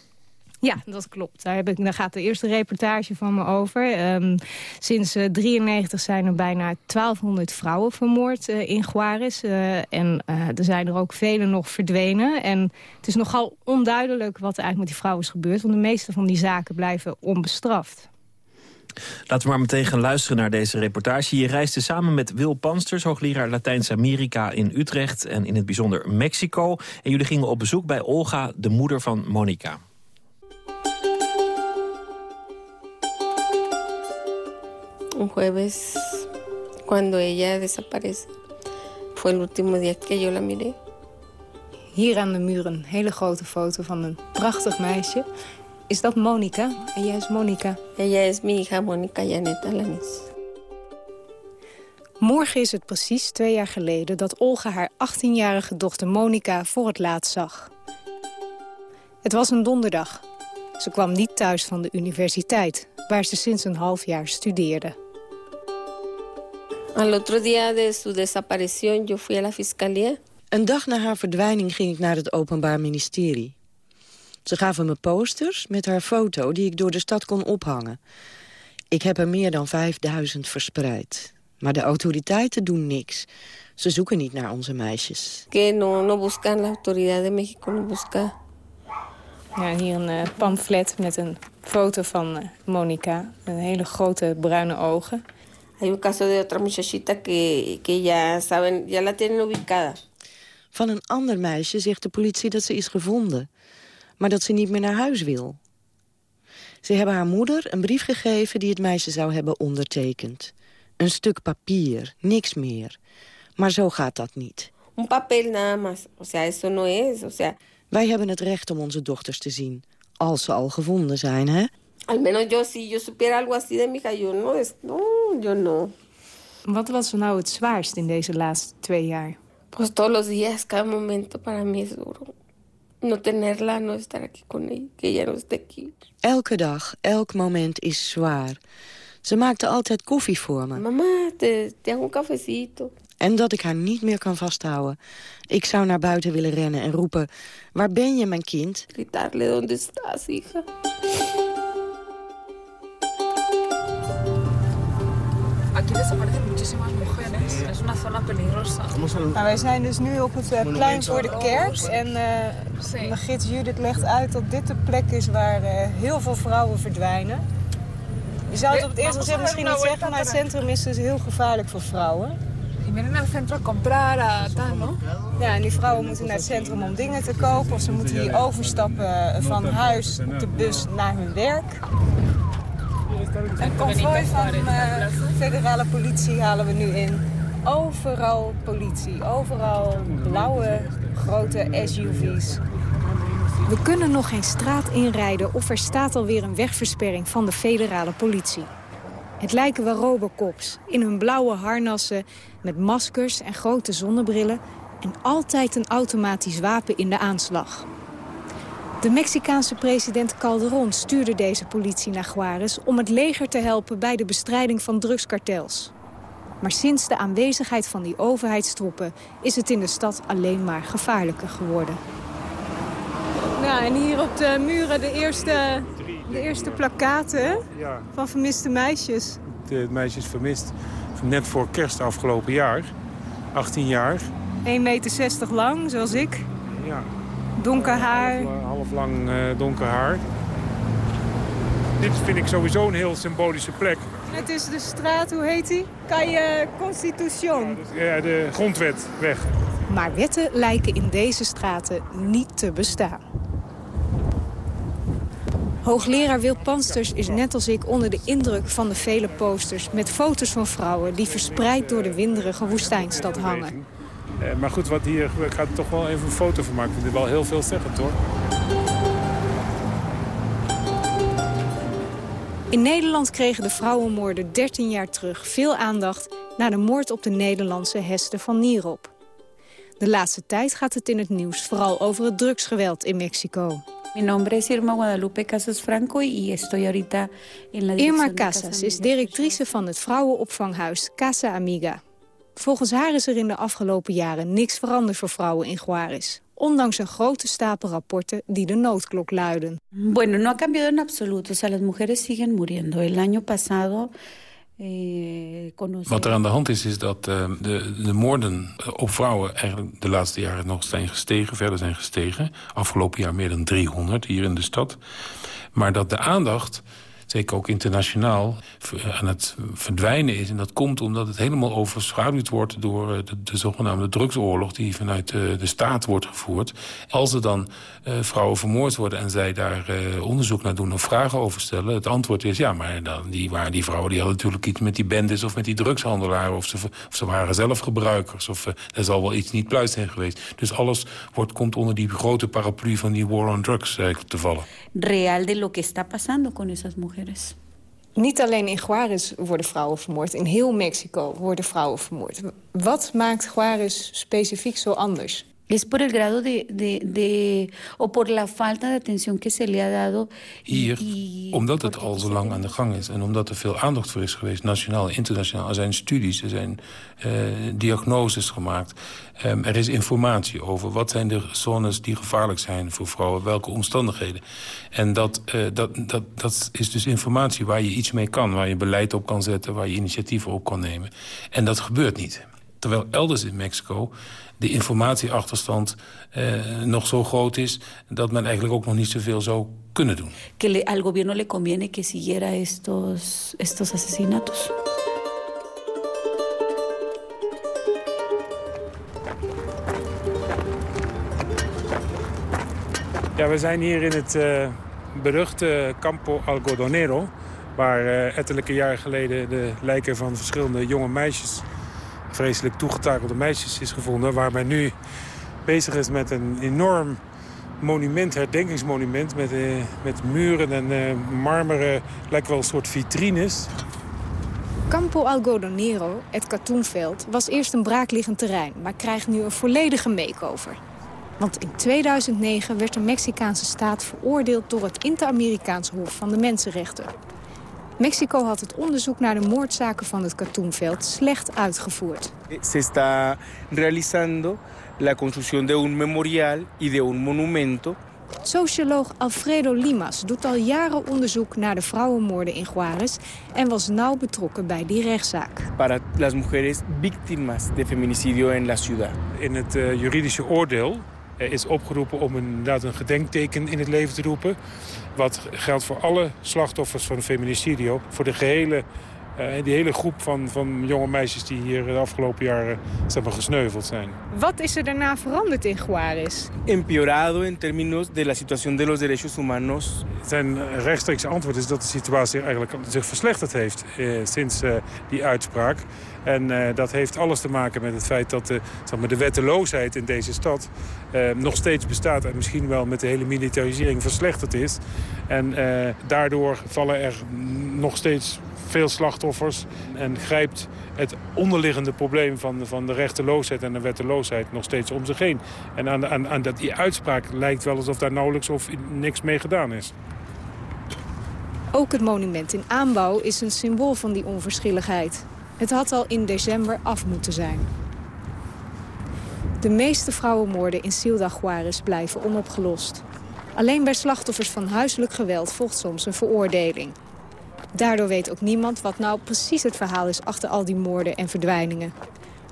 Ja, dat klopt. Daar, heb ik, gaat de eerste reportage van me over. Um, sinds 1993 uh, zijn er bijna 1200 vrouwen vermoord uh, in Juarez. Uh, en er zijn er ook vele nog verdwenen. En het is nogal onduidelijk wat er eigenlijk met die vrouwen is gebeurd. Want de meeste van die zaken blijven onbestraft. Laten we maar meteen gaan luisteren naar deze reportage. Je reisde samen met Wil Pansters, hoogleraar Latijns-Amerika in Utrecht... en in het bijzonder Mexico. En jullie gingen op bezoek bij Olga, de moeder van Monica. Un jueves cuando ella desaparece. Fue el último día que yo la miré. Hier aan de muur een hele grote foto van een prachtig meisje. Is dat Monica? Ella es Monica. Ella es mi hija Monica Janet Alanis. Morgen is het precies twee jaar geleden dat Olga haar 18-jarige dochter Monica voor het laatst zag. Het was een donderdag. Ze kwam niet thuis van de universiteit, waar ze sinds een half jaar studeerde. Al otro día de su desaparición yo fui a la fiscalía. Een dag na haar verdwijning ging ik naar het Openbaar Ministerie. Ze gaven me posters met haar foto die ik door de stad kon ophangen. Ik heb er meer dan 5000 verspreid. Maar de autoriteiten doen niks. Ze zoeken niet naar onze meisjes. Que no, no buscan, la autoridad de México no busca. Ja, hier een uh, pamflet met een foto van uh, Monica. Een hele grote bruine ogen. Hay un caso de otra muchachita que, que ya saben, ya la tienen ubicada. Van een ander meisje zegt de politie dat ze is gevonden. Maar dat ze niet meer naar huis wil. Ze hebben haar moeder een brief gegeven die het meisje zou hebben ondertekend. Een stuk papier, niks meer. Maar zo gaat dat niet. Un papel nada más. O sea, eso no es. O sea... Wij hebben het recht om onze dochters te zien. Als ze al gevonden zijn, hè? Al menos yo, si yo supiera algo así de mi hija, yo no, es, no, yo no. Wat was er nou het zwaarst in deze laatste twee jaar? Pues todos los días, cada momento para mí es duro. No tenerla, no estar aquí con ella, que ella no esté aquí. Elke dag, elk moment is zwaar. Ze maakte altijd koffie voor me. Mama, te, te hago un cafecito. En dat ik haar niet meer kan vasthouden. Ik zou naar buiten willen rennen en roepen... Waar ben je, mijn kind? Gritarle, donde estás, hija? Aquí desaparecen muchísimas mujeres. Es una zona peligrosa. Nou, wij zijn dus nu op het uh, plein voor de kerk. En uh, de gids Judith legt uit dat dit de plek is waar uh, heel veel vrouwen verdwijnen. Je zou het op het eerste gezicht misschien niet zeggen, maar het centrum is dus heel gevaarlijk voor vrouwen. Y vienen al centro a comprar, a tal, no? Ja, en die vrouwen moeten naar het centrum om dingen te kopen. Of ze moeten hier overstappen van huis op de bus naar hun werk. Een konvooi van uh, federale politie halen we nu in. Overal politie, overal blauwe grote SUV's. We kunnen nog geen straat inrijden of er staat alweer een wegversperring van de federale politie. Het lijken wel robocops, in hun blauwe harnassen, met maskers en grote zonnebrillen... en altijd een automatisch wapen in de aanslag. De Mexicaanse president Calderon stuurde deze politie naar Juarez... om het leger te helpen bij de bestrijding van drugskartels. Maar sinds de aanwezigheid van die overheidstroepen... is het in de stad alleen maar gevaarlijker geworden. Ja, en hier op de muren de eerste, de eerste plakaten van vermiste meisjes. De meisje is vermist net voor kerst afgelopen jaar. 18 jaar. 1,60 meter lang, zoals ik. Ja. Donker haar. Half, half lang eh, donker haar. Dit vind ik sowieso een heel symbolische plek. Het is de straat, hoe heet die? Calle Constitución. Ja, de grondwet weg. Maar wetten lijken in deze straten niet te bestaan. Hoogleraar Wil Pansters is net als ik onder de indruk van de vele posters... met foto's van vrouwen die verspreid door de winderige woestijnstad hangen. Eh, maar goed, wat hier ik ga er toch wel even een foto van maken. Ik vind het wel heel veelzeggend hoor. In Nederland kregen de vrouwenmoorden 13 jaar terug veel aandacht... na de moord op de Nederlandse Heste van Nierop. De laatste tijd gaat het in het nieuws vooral over het drugsgeweld in Mexico. Mi nombre es Irma Guadalupe Casas Franco y estoy ahorita en la Irma dirección de Casas is directrice van het vrouwenopvanghuis Casa Amiga. Volgens haar is er in de afgelopen jaren niks veranderd voor vrouwen in Juarez. Ondanks een grote stapel rapporten die de noodklok luiden. Bueno, no ha cambiado en absoluto. O sea, las mujeres siguen muriendo. El año pasado... Eh, conocí- Wat er aan de hand is, is dat eh, de, de moorden op vrouwen eigenlijk de laatste jaren nog zijn gestegen, verder zijn gestegen. Afgelopen jaar meer dan 300 hier in de stad. Maar dat de aandacht, zeker ook internationaal, v- aan het verdwijnen is. En dat komt omdat het helemaal overschaduwd wordt door eh, de, de zogenaamde drugsoorlog die vanuit de, de staat wordt gevoerd. Als er dan eh, vrouwen vermoord worden en zij daar eh, onderzoek naar doen of vragen over stellen, het antwoord is ja, maar dan, die, waren, die vrouwen die hadden natuurlijk iets met die bendes of met die drugshandelaren of ze, of ze waren zelf gebruikers of eh, er zal wel iets niet pluis zijn geweest. Dus alles wordt, komt onder die grote paraplu van die war on drugs eh, te vallen. real de lo que está pasando con esas mujeres. Niet alleen in Juarez worden vrouwen vermoord, in heel Mexico worden vrouwen vermoord. Wat maakt Juarez specifiek zo anders? Es por el grado de, de, de... o por la falta de atención que se le ha dado. Hier, omdat het al zo lang aan de gang is... en omdat er veel aandacht voor is geweest, nationaal en internationaal... er zijn studies, er zijn eh, diagnoses gemaakt. Ehm, er is informatie over wat zijn de zones die gevaarlijk zijn voor vrouwen... welke omstandigheden. En dat, eh, dat, dat, dat is dus informatie waar je iets mee kan... waar je beleid op kan zetten, waar je initiatieven op kan nemen. En dat gebeurt niet. Terwijl elders in Mexico de informatieachterstand eh, nog zo groot is... dat men eigenlijk ook nog niet zoveel zou kunnen doen. Que le- al gobierno le conviene que siguiera estos, estos asesinatos. Ja, we zijn hier in het eh, beruchte Campo Algodonero... waar eh, ettelijke jaren geleden de lijken van verschillende jonge meisjes... vreselijk toegetakelde meisjes is gevonden... waar men nu bezig is met een enorm monument, herdenkingsmonument... met, eh, met muren en eh, marmeren, lijkt wel een soort vitrines... Campo Algodonero, het katoenveld, was eerst een braakliggend terrein... maar krijgt nu een volledige makeover. Want in 2009 werd de Mexicaanse staat veroordeeld... door het Inter-Amerikaans Hof van de Mensenrechten. Mexico had het onderzoek naar de moordzaken van het katoenveld slecht uitgevoerd. se está realizando la construcción de un memorial y de un monumento Socioloog Alfredo Limas doet al jaren onderzoek naar de vrouwenmoorden in Juarez... en was nauw betrokken bij die rechtszaak. Para las mujeres víctimas de feminicidio en la ciudad. In het uh, juridische oordeel is opgeroepen om inderdaad een gedenkteken in het leven te roepen. Wat geldt voor alle slachtoffers van feminicidio. Voor de gehele uh, die hele groep van, van jonge meisjes die hier de afgelopen jaren zeg maar, gesneuveld zijn. Wat is er daarna veranderd in Juarez? Empeorado en términos de la situación de los derechos humanos. Zijn rechtstreekse antwoord is dat de situatie eigenlijk zich verslechterd heeft eh, sinds eh, die uitspraak. En uh, dat heeft alles te maken met het feit dat de, zeg maar, de wetteloosheid in deze stad uh, nog steeds bestaat. En misschien wel met de hele militarisering verslechterd is. En uh, daardoor vallen er nog steeds veel slachtoffers. En grijpt het onderliggende probleem van, van de rechteloosheid en de wetteloosheid nog steeds om zich heen. En aan, aan, aan dat, die uitspraak lijkt wel alsof daar nauwelijks of niks mee gedaan is. Ook het monument in aanbouw is een symbool van die onverschilligheid. Het had al in december af moeten zijn. De meeste vrouwenmoorden in Ciudad Juarez blijven onopgelost. Alleen bij slachtoffers van huiselijk geweld volgt soms een veroordeling. Daardoor weet ook niemand wat nou precies het verhaal is achter al die moorden en verdwijningen.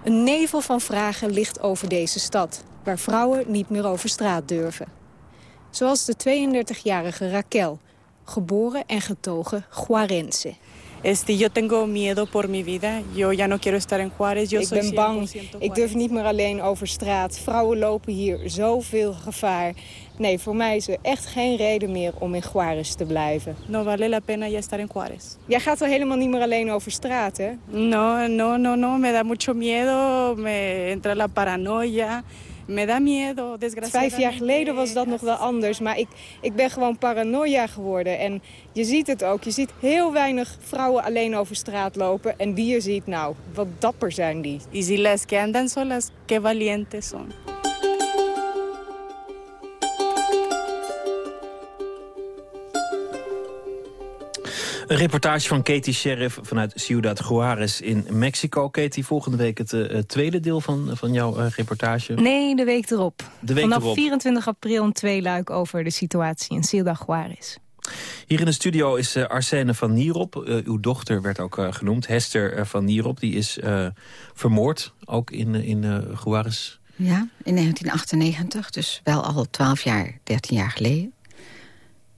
Een nevel van vragen ligt over deze stad, waar vrouwen niet meer over straat durven. Zoals de 32-jarige Raquel, geboren en getogen Juarense. Este, yo tengo miedo por mi vida. Yo ya no quiero estar en Juarez. Yo ik soy ben bang. Ik durf niet meer alleen over straat. Vrouwen lopen hier zoveel gevaar. Nee, voor mij is er echt geen reden meer om in Juarez te blijven. No vale la pena ya estar en Juarez. Jij gaat al helemaal niet meer alleen over straat, hè? No, no, no, no. Me da mucho miedo. Me entra la paranoia. Me da miedo, Vijf jaar geleden was dat nog wel anders, maar ik, ik ben gewoon paranoia geworden. En je ziet het ook, je ziet heel weinig vrouwen alleen over straat lopen. En die je ziet, nou, wat dapper zijn die. Y si las que andan solas, qué valientes son. Een reportage van Katie Sheriff vanuit Ciudad Juarez in Mexico. Katie, volgende week het uh, tweede deel van, van jouw uh, reportage. Nee, de week erop. De week Vanaf erop. 24 april een tweeluik over de situatie in Ciudad Juarez. Hier in de studio is uh, Arsène van Nierop. uw dochter werd ook genoemd, Hester van Nierop. Die is vermoord, ook in, in Juarez. Ja, in 1998, dus wel al 12 jaar, 13 jaar geleden.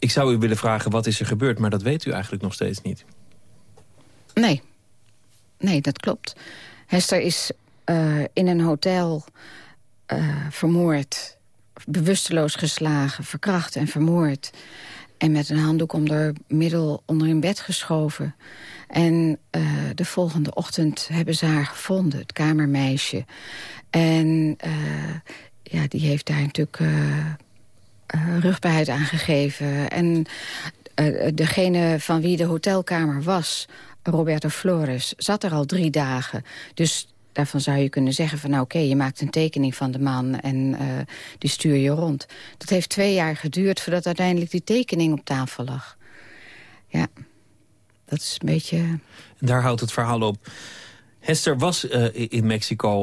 Ik zou u willen vragen, wat is er gebeurd? Maar dat weet u eigenlijk nog steeds niet. Nee. Nee, dat klopt. Hester is uh, in een hotel uh, vermoord, bewusteloos geslagen, verkracht en vermoord. En met een handdoek om haar middel onder in bed geschoven. En uh, de volgende ochtend hebben ze haar gevonden, het kamermeisje. En ja, die heeft daar natuurlijk uh, rugbaarheid aangegeven. En uh, degene van wie de hotelkamer was, Roberto Flores, zat er al drie dagen. Dus daarvan zou je kunnen zeggen van nou oké, je maakt een tekening van de man en uh, die stuur je rond. Dat heeft twee jaar geduurd voordat uiteindelijk die tekening op tafel lag. Ja, dat is een beetje... Daar houdt het verhaal op. Hester was in Mexico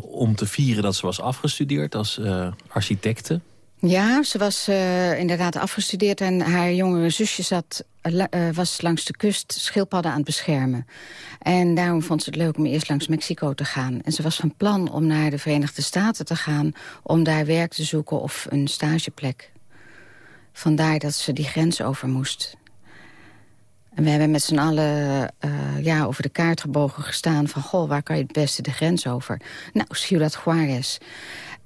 om te vieren dat ze was afgestudeerd als architecte. Ja, ze was uh, inderdaad afgestudeerd en haar jongere zusje zat, uh, was langs de kust schildpadden aan het beschermen. En daarom vond ze het leuk om eerst langs Mexico te gaan. En ze was van plan om naar de Verenigde Staten te gaan... om daar werk te zoeken of een stageplek. Vandaar dat ze die grens over moest. En we hebben met z'n allen uh, ja, over de kaart gebogen gestaan... van, goh, waar kan je het beste de grens over? Nou, Ciudad Juarez...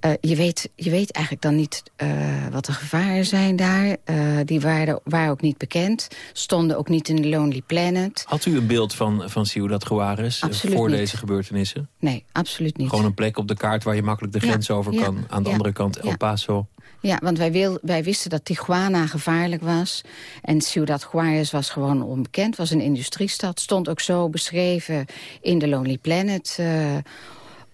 Uh, je, weet, je weet eigenlijk dan niet uh, wat de gevaren zijn daar. Uh, die waren, waren ook niet bekend. Stonden ook niet in de Lonely Planet. Had u een beeld van, van Ciudad Juarez voor niet. deze gebeurtenissen? Nee, absoluut niet. Gewoon een plek op de kaart waar je makkelijk de grens ja, over ja, kan. Aan de ja, andere kant El Paso. Ja, want wij, wil, wij wisten dat Tijuana gevaarlijk was. En Ciudad Juarez was gewoon onbekend. was een industriestad. Stond ook zo beschreven in de Lonely Planet...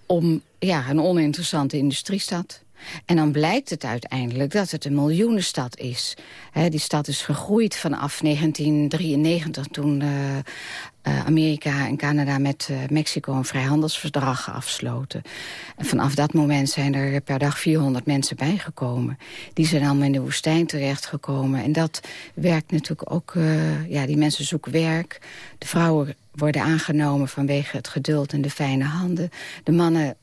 om ja, een oninteressante industriestad. En dan blijkt het uiteindelijk dat het een miljoenenstad is. die stad is gegroeid vanaf 1993 toen uh, Amerika en Canada met uh, Mexico een vrijhandelsverdrag afsloten. En vanaf dat moment zijn er per dag 400 mensen bijgekomen. Die zijn allemaal in de woestijn terechtgekomen. En dat werkt natuurlijk ook, ja, die mensen zoeken werk. De vrouwen worden aangenomen vanwege het geduld en de fijne handen. De mannen,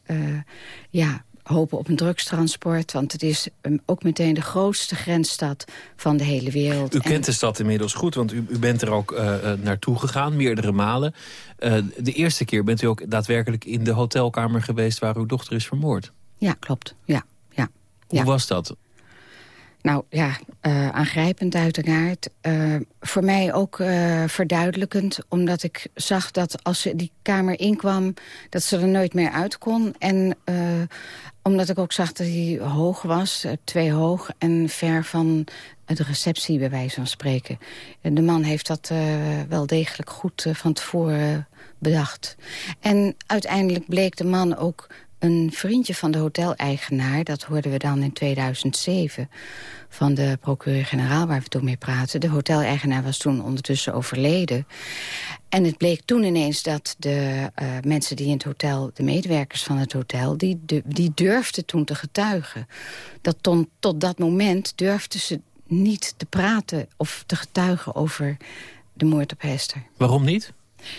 ja, hopen op een drugstransport. Want het is um, ook meteen de grootste grensstad van de hele wereld. U kent de stad inmiddels goed, want u, u bent er ook uh, naartoe gegaan, meerdere malen. Uh, de eerste keer bent u ook daadwerkelijk in de hotelkamer geweest... waar uw dochter is vermoord. Ja, klopt. Ja, ja. Hoe was dat? Nou ja, uh, aangrijpend uiteraard. Uh, voor mij ook uh, verduidelijkend, omdat ik zag dat als ze die kamer inkwam... dat ze er nooit meer uit kon. En omdat ik ook zag dat hij hoog was, twee hoog... en ver van de receptie, bij wijze van spreken. De man heeft dat wel degelijk goed van tevoren bedacht. En uiteindelijk bleek de man ook een vriendje van de hoteleigenaar... dat hoorden we dan in 2007 van de procureur-generaal waar we toen mee praten. De hoteleigenaar was toen ondertussen overleden. En het bleek toen ineens dat de uh, mensen die in het hotel... de medewerkers van het hotel, die, die durfden toen te getuigen. Dat tot dat moment durfden ze niet te praten of te getuigen over de moord op Hester. Waarom niet?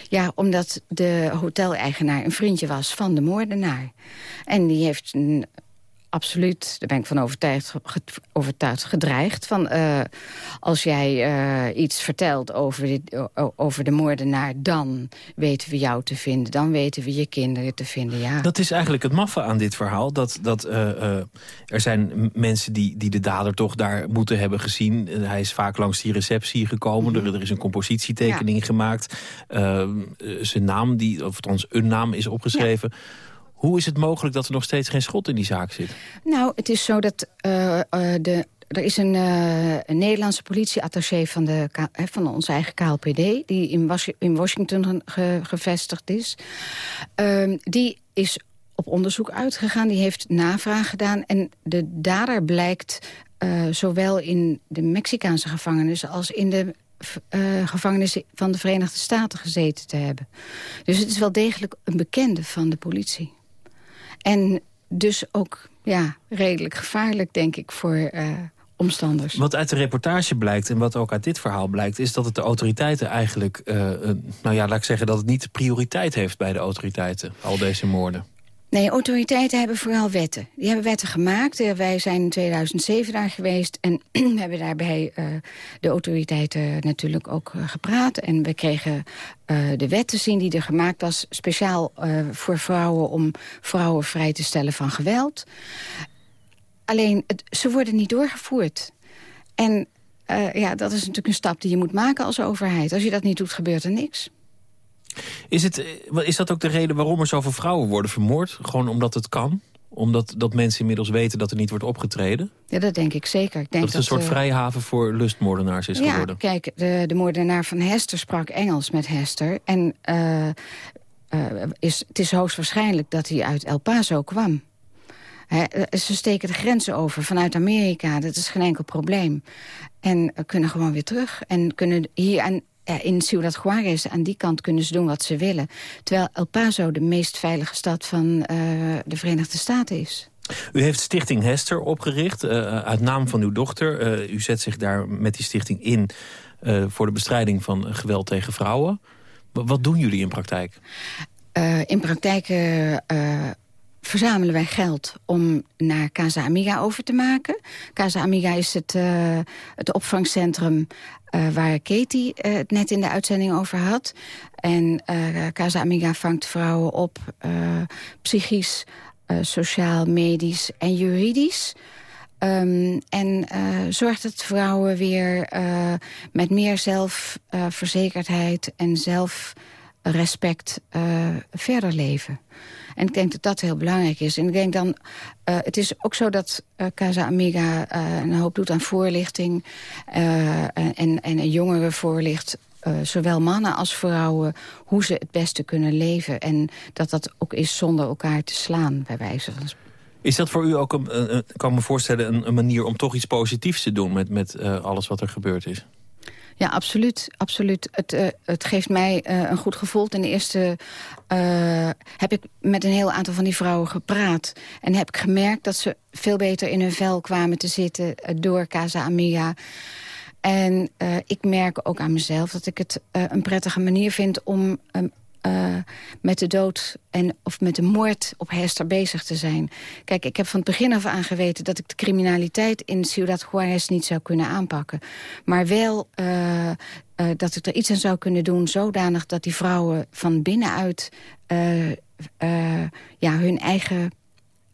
Ja, omdat de hoteleigenaar een vriendje was van de moordenaar. En die heeft een absoluut, daar ben ik van overtuigd, overtuigd gedreigd. Van, uh, als jij uh, iets vertelt over, dit, over de moordenaar... dan weten we jou te vinden, dan weten we je kinderen te vinden. Ja. Dat is eigenlijk het maffe aan dit verhaal. Dat, dat uh, er zijn mensen die, die de dader toch daar moeten hebben gezien. hij is vaak langs die receptie gekomen. Mm -hmm. er, is een compositietekening ja. gemaakt. zijn naam, die, of althans een naam, is opgeschreven... Ja. Hoe is het mogelijk dat er nog steeds geen schot in die zaak zit? Nou, het is zo dat uh, uh, de, er is een, uh, een Nederlandse politieattaché van, de, van onze eigen KLPD... die in, Was in Washington ge gevestigd is. Uh, die is op onderzoek uitgegaan, die heeft navraag gedaan... en de dader blijkt zowel in de Mexicaanse gevangenis... als in de uh, gevangenis van de Verenigde Staten gezeten te hebben. Dus het is wel degelijk een bekende van de politie. En dus ook ja, redelijk gevaarlijk, denk ik, voor uh, omstanders. Wat uit de reportage blijkt en wat ook uit dit verhaal blijkt... is dat het de autoriteiten eigenlijk... Uh, nou ja, laat ik zeggen dat het niet prioriteit heeft bij de autoriteiten, al deze moorden. Nee, autoriteiten hebben vooral wetten. Die hebben wetten gemaakt. Wij zijn in 2007 daar geweest en hebben daarbij uh, de autoriteiten natuurlijk ook uh, gepraat. En we kregen de wet te zien die er gemaakt was, speciaal voor vrouwen... om vrouwen vrij te stellen van geweld. Alleen, het, ze worden niet doorgevoerd. En ja, dat is natuurlijk een stap die je moet maken als overheid. Als je dat niet doet, gebeurt er niks. Is, het, eh, is dat ook de reden waarom er zoveel vrouwen worden vermoord? Gewoon omdat het kan? Omdat dat mensen inmiddels weten dat er niet wordt opgetreden? Ja, dat denk ik zeker. Ik denk dat het een soort uh, vrijhaven voor lustmoordenaars is ja, geworden. kijk, de, de moordenaar van Hester sprak Engels met Hester. En uh, uh, is, het is hoogstwaarschijnlijk dat hij uit El Paso kwam. He, ze steken de grenzen over vanuit Amerika. Dat is geen enkel probleem. En kunnen gewoon weer terug. En kunnen hier aan, ja, in Ciudad Juarez, aan die kant kunnen ze doen wat ze willen. Terwijl El Paso de meest veilige stad van uh, de Verenigde Staten is. U heeft Stichting Hester opgericht, uh, uit naam van uw dochter. Uh, u zet zich daar met die stichting in voor de bestrijding van geweld tegen vrouwen. Wat doen jullie in praktijk? in praktijk verzamelen wij geld om naar Casa Amiga over te maken. Casa Amiga is het, uh, het opvangcentrum uh, waar Katie uh, het net in de uitzending over had. En Casa Amiga vangt vrouwen op, psychisch, sociaal, medisch en juridisch... Um, en zorgt dat vrouwen weer met meer zelfverzekerdheid en zelfrespect verder leven. En ik denk dat dat heel belangrijk is. En ik denk dan, uh, het is ook zo dat uh, Casa Amiga een hoop doet aan voorlichting. en, en jongeren voorlicht, zowel mannen als vrouwen... hoe ze het beste kunnen leven. En dat dat ook is zonder elkaar te slaan, bij wijze van Is dat voor u ook, een, kan me voorstellen, een, een, manier om toch iets positiefs te doen... met, met alles wat er gebeurd is? Ja, absoluut. absoluut. Het, uh, het geeft mij uh, een goed gevoel. Ten eerste uh, heb ik met een heel aantal van die vrouwen gepraat. En heb ik gemerkt dat ze veel beter in hun vel kwamen te zitten door Casa Amiga. En ik merk ook aan mezelf dat ik het een prettige manier vind om uh, met de dood en, of met de moord op Hester bezig te zijn. Kijk, ik heb van het begin af aan geweten... dat ik de criminaliteit in Ciudad Juarez niet zou kunnen aanpakken. Maar wel uh, uh, dat ik er iets aan zou kunnen doen... zodanig dat die vrouwen van binnenuit ja, hun eigen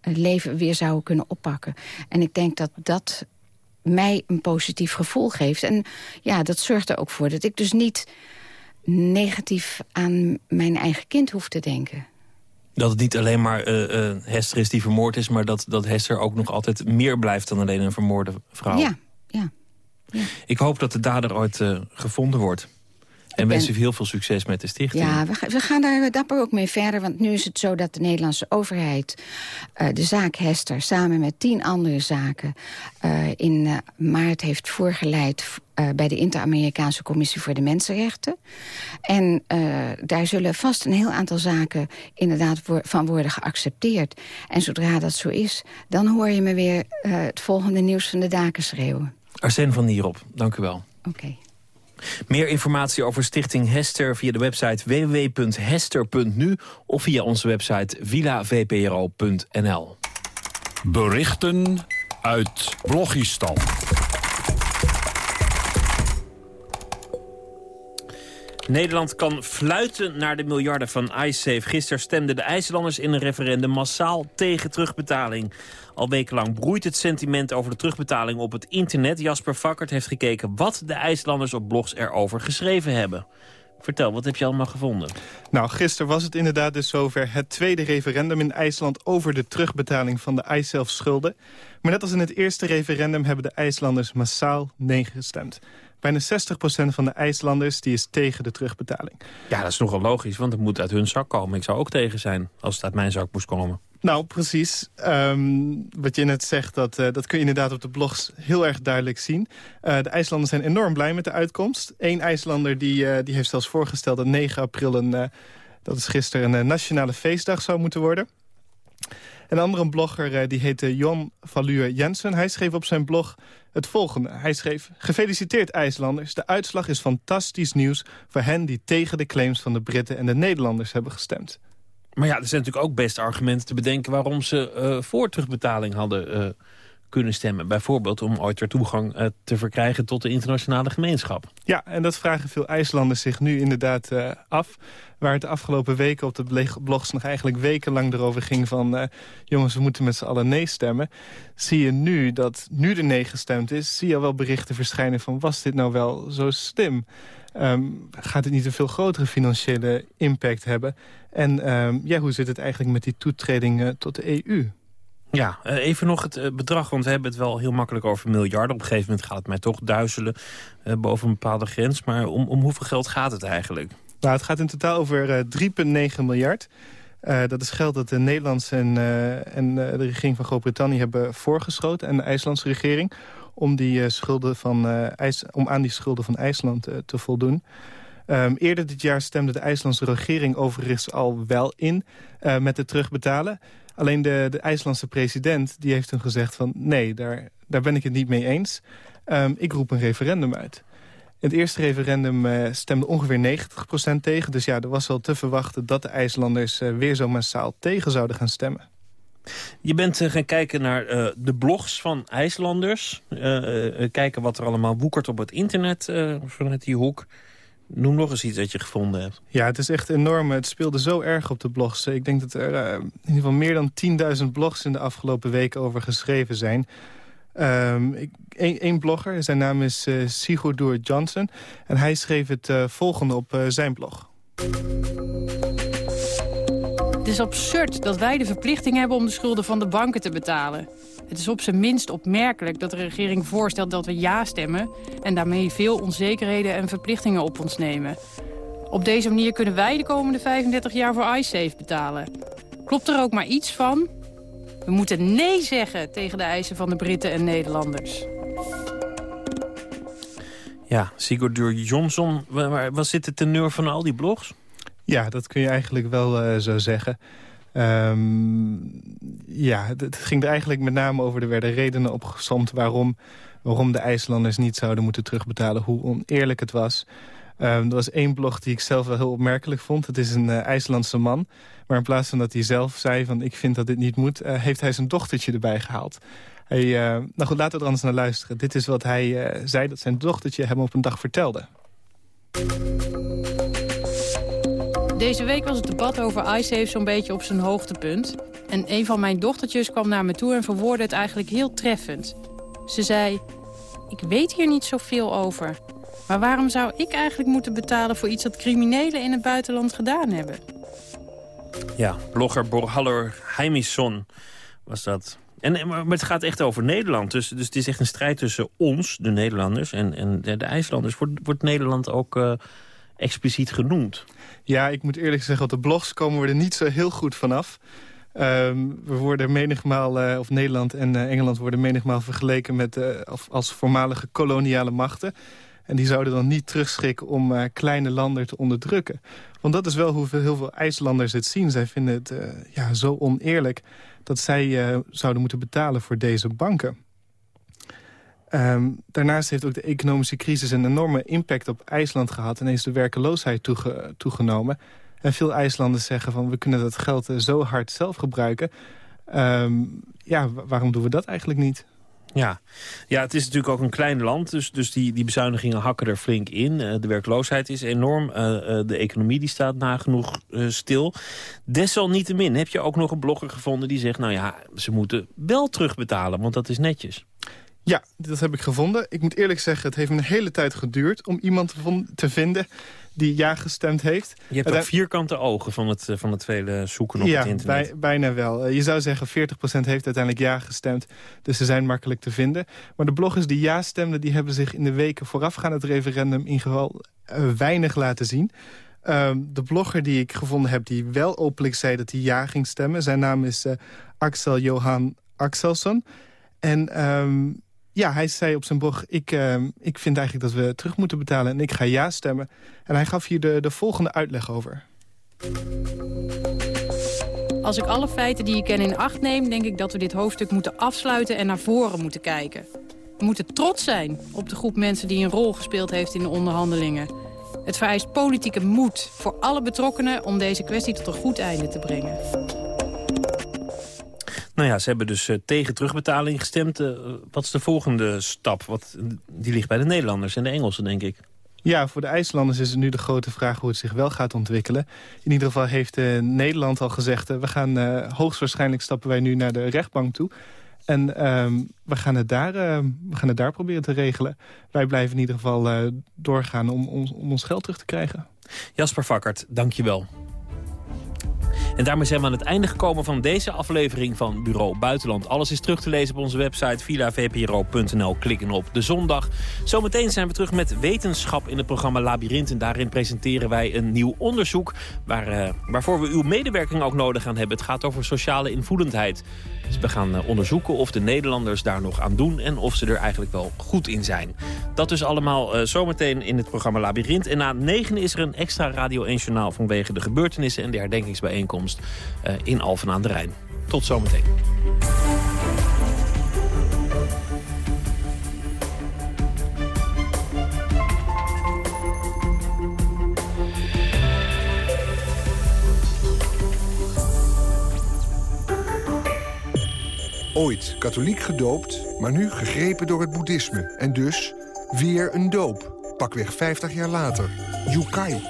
leven weer zouden kunnen oppakken. En ik denk dat dat mij een positief gevoel geeft. En ja, dat zorgt er ook voor dat ik dus niet negatief aan mijn eigen kind hoef te denken. Dat het niet alleen maar uh, uh, Hester is die vermoord is... maar dat, dat Hester ook nog altijd meer blijft dan alleen een vermoorde vrouw. Ja, ja. ja. Ik hoop dat de dader ooit uh, gevonden wordt. En wens u heel veel succes met de stichting. Ja, we, we, gaan daar dapper ook mee verder. Want nu is het zo dat de Nederlandse overheid de zaak Hester... samen met tien andere zaken in maart heeft voorgeleid... bij de Inter-Amerikaanse Commissie voor de Mensenrechten. En daar zullen vast een heel aantal zaken inderdaad van worden geaccepteerd. En zodra dat zo is, dan hoor je me weer het volgende nieuws van de daken schreeuwen. Arsène van Nierop, dank u wel. Oké. Okay. Meer informatie over Stichting Hester via de website www.hester.nu... of via onze website villavpro.nl. Berichten uit Blogistan. Nederland kan fluiten naar de miljarden van iSafe. Gisteren stemden de IJslanders in een referendum massaal tegen terugbetaling. Al wekenlang broeit het sentiment over de terugbetaling op het internet. Jasper Vakkert heeft gekeken wat de IJslanders op blogs erover geschreven hebben. Vertel, wat heb je allemaal gevonden? Nou, gisteren was het inderdaad dus zover het tweede referendum in IJsland... over de terugbetaling van de IJsself-schulden. Maar net als in het eerste referendum hebben de IJslanders massaal nee gestemd. Bijna 60% van de IJslanders die is tegen de terugbetaling. Ja, dat is nogal logisch, want het moet uit hun zak komen. Ik zou ook tegen zijn als het uit mijn zak moest komen. Nou, precies. Um, wat je net zegt, dat, uh, dat kun je inderdaad op de blogs heel erg duidelijk zien. Uh, de IJslanders zijn enorm blij met de uitkomst. Eén IJslander die, uh, die heeft zelfs voorgesteld dat 9 april... Een, dat is gisteren een nationale feestdag zou moeten worden. Een andere blogger die heette Jon Valuur Jensen. Hij schreef op zijn blog het volgende. Hij schreef... Gefeliciteerd IJslanders. De uitslag is fantastisch nieuws voor hen die tegen de claims van de Britten en de Nederlanders hebben gestemd. Maar ja, er zijn natuurlijk ook best argumenten te bedenken... waarom ze uh, voor terugbetaling hadden uh, kunnen stemmen. Bijvoorbeeld om ooit weer toegang uh, te verkrijgen tot de internationale gemeenschap. Ja, en dat vragen veel IJslanders zich nu inderdaad af. Waar het de afgelopen weken op de blogs nog eigenlijk wekenlang erover ging van... jongens, we moeten met z'n allen nee stemmen. Zie je nu dat nu de nee gestemd is... zie je al wel berichten verschijnen van was dit nou wel zo slim... Um, gaat het niet een veel grotere financiële impact hebben? En um, ja, hoe zit het eigenlijk met die toetreding tot de EU? Ja, uh, even nog het uh, bedrag, want we hebben het wel heel makkelijk over miljarden. Op een gegeven moment gaat het mij toch duizelen boven een bepaalde grens. Maar om, om hoeveel geld gaat het eigenlijk? Nou, het gaat in totaal over 3,9 miljard. dat is geld dat de Nederlandse en, en de regering van Groot-Brittannië hebben voorgeschoten... en de IJslandse regering om, die, schulden van, IJs, om aan die schulden van IJsland te voldoen. Um, eerder dit jaar stemde de IJslandse regering overigens al wel in met het terugbetalen. Alleen de, de IJslandse president die heeft toen gezegd van nee, daar, daar ben ik het niet mee eens. Um, ik roep een referendum uit. In het eerste referendum uh, stemde ongeveer 90% tegen. Dus ja, er was wel te verwachten dat de IJslanders uh, weer zo massaal tegen zouden gaan stemmen. Je bent uh, gaan kijken naar de blogs van IJslanders. Kijken wat er allemaal woekert op het internet vanuit die hoek. Noem nog eens iets dat je gevonden hebt. Ja, het is echt enorm. Het speelde zo erg op de blogs. Ik denk dat er in ieder geval meer dan 10.000 blogs in de afgelopen weken over geschreven zijn. Um, Eén blogger, zijn naam is uh, Sigurdur Johnson. En hij schreef het volgende op zijn blog. Het is absurd dat wij de verplichting hebben om de schulden van de banken te betalen. Het is op zijn minst opmerkelijk dat de regering voorstelt dat we ja stemmen... en daarmee veel onzekerheden en verplichtingen op ons nemen. Op deze manier kunnen wij de komende 35 jaar voor iSafe betalen. Klopt er ook maar iets van? We moeten nee zeggen tegen de eisen van de Britten en Nederlanders. Ja, Sigurdur Johnson, waar, was zit de teneur van al die blogs? Ja, dat kun je eigenlijk wel uh, zo zeggen. Um, ja, het ging er eigenlijk met name over... er werden redenen opgesomd waarom, waarom de IJslanders niet zouden moeten terugbetalen... hoe oneerlijk het was. Um, er was één blog die ik zelf wel heel opmerkelijk vond. Het is een uh, IJslandse man. Maar in plaats van dat hij zelf zei van ik vind dat dit niet moet... Uh, heeft hij zijn dochtertje erbij gehaald. Hij, uh, nou goed, laten we er anders naar luisteren. Dit is wat hij zei dat zijn dochtertje hem op een dag vertelde. Deze week was het debat over iSafe zo'n beetje op zijn hoogtepunt. En een van mijn dochtertjes kwam naar me toe en verwoordde het eigenlijk heel treffend. Ze zei, ik weet hier niet zoveel over. Maar waarom zou ik eigenlijk moeten betalen voor iets dat criminelen in het buitenland gedaan hebben? Ja, blogger Borhaller Heimisson was dat. En, maar het gaat echt over Nederland. Dus, dus het is echt een strijd tussen ons, de Nederlanders, en, en de, de IJslanders. Wordt, Nederland ook uh, expliciet genoemd? Ja, ik moet eerlijk zeggen, op de blogs komen we er niet zo heel goed vanaf. Um, we worden menigmaal, uh, of Nederland en uh, Engeland worden menigmaal vergeleken met uh, als voormalige koloniale machten. En die zouden dan niet terugschrikken om kleine landen te onderdrukken. Want dat is wel hoe heel veel IJslanders het zien. Zij vinden het ja, zo oneerlijk dat zij zouden moeten betalen voor deze banken. Um, daarnaast heeft ook de economische crisis een enorme impact op IJsland gehad... en is de werkeloosheid toege toegenomen. En veel IJslanders zeggen van we kunnen dat geld zo hard zelf gebruiken. Um, ja, waarom doen we dat eigenlijk niet? Ja. ja, het is natuurlijk ook een klein land, dus, dus die, die bezuinigingen hakken er flink in. Uh, de werkloosheid is enorm, uh, de economie die staat nagenoeg stil. Desalniettemin heb je ook nog een blogger gevonden die zegt... nou ja, ze moeten wel terugbetalen, want dat is netjes. Ja, dat heb ik gevonden. Ik moet eerlijk zeggen, het heeft me een hele tijd geduurd... om iemand te vinden die ja gestemd heeft. Je hebt ook vierkante ogen van het, van het vele zoeken op ja, het internet. Ja, bijna wel. Je zou zeggen 40% heeft uiteindelijk ja gestemd. Dus ze zijn makkelijk te vinden. Maar de bloggers die ja stemden... die hebben zich in de weken voorafgaand het referendum... in geval uh, weinig laten zien. Um, de blogger die ik gevonden heb die wel openlijk zei dat hij ja ging stemmen... zijn naam is uh, Axel Johan Axelsson. En um, ja, hij zei op zijn blog, ik, uh, ik vind eigenlijk dat we terug moeten betalen... en ik ga ja stemmen. En hij gaf hier de, de volgende uitleg over. Als ik alle feiten die ik ken in acht neem... denk ik dat we dit hoofdstuk moeten afsluiten en naar voren moeten kijken. We moeten trots zijn op de groep mensen die een rol gespeeld heeft in de onderhandelingen. Het vereist politieke moed voor alle betrokkenen... om deze kwestie tot een goed einde te brengen. Nou ja, ze hebben dus uh, tegen terugbetaling gestemd. Uh, wat is de volgende stap? Wat, die ligt bij de Nederlanders en de Engelsen, denk ik. Ja, voor de IJslanders is het nu de grote vraag hoe het zich wel gaat ontwikkelen. In ieder geval heeft uh, Nederland al gezegd... we gaan hoogstwaarschijnlijk stappen wij nu naar de rechtbank toe. En ehm, we, gaan het daar, we gaan het daar proberen te regelen. Wij blijven in ieder geval doorgaan om, om, om ons geld terug te krijgen. Jasper Vakkert, dank je wel. En daarmee zijn we aan het einde gekomen van deze aflevering van Bureau Buitenland. Alles is terug te lezen op onze website villavpro.nl. Klikken op de zondag. Zometeen zijn we terug met wetenschap in het programma Labyrinth. En daarin presenteren wij een nieuw onderzoek... Waar, uh, waarvoor we uw medewerking ook nodig gaan hebben. Het gaat over sociale invoelendheid. Dus we gaan uh, onderzoeken of de Nederlanders daar nog aan doen... en of ze er eigenlijk wel goed in zijn. Dat dus allemaal uh, zometeen in het programma Labyrinth. En na negen is er een extra Radio 1 Journaal... vanwege de gebeurtenissen en de herdenkingsbijeenkomst uh, in Alphen aan de Rijn. Tot zometeen. Ooit katholiek gedoopt, maar nu gegrepen door het boeddhisme. En dus weer een doop. Pakweg 50 jaar later. Yukai.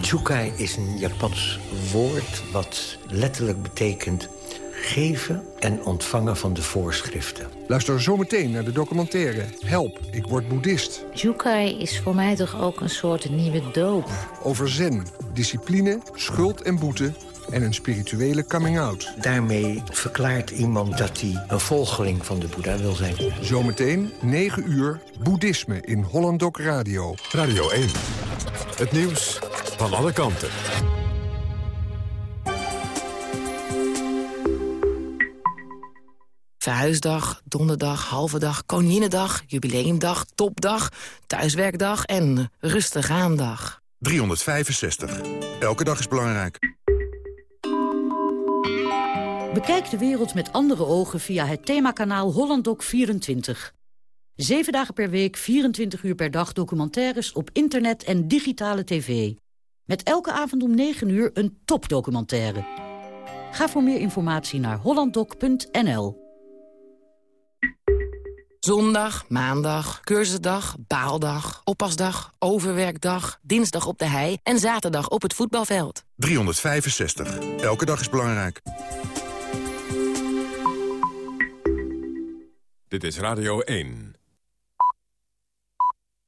Jukai is een Japans woord wat letterlijk betekent geven en ontvangen van de voorschriften. Luister zometeen naar de documentaire Help, ik word boeddhist. Jukai is voor mij toch ook een soort nieuwe doop. Over zen, discipline, schuld en boete en een spirituele coming-out. Daarmee verklaart iemand dat hij een volgeling van de Boeddha wil zijn. Zometeen 9 uur boeddhisme in Hollandok Radio. Radio 1. Het nieuws van alle kanten. Verhuisdag, donderdag, halve dag, koninginnedag, jubileumdag, topdag, thuiswerkdag en rustig aandag. 365. Elke dag is belangrijk. Bekijk de wereld met andere ogen via het themakanaal HollandDoc24. Zeven dagen per week, 24 uur per dag documentaires op internet en digitale tv. Met elke avond om 9 uur een topdocumentaire. Ga voor meer informatie naar hollanddoc.nl. Zondag, maandag, cursusdag, baaldag, oppasdag, overwerkdag, dinsdag op de hei en zaterdag op het voetbalveld. 365. Elke dag is belangrijk. Dit is Radio 1.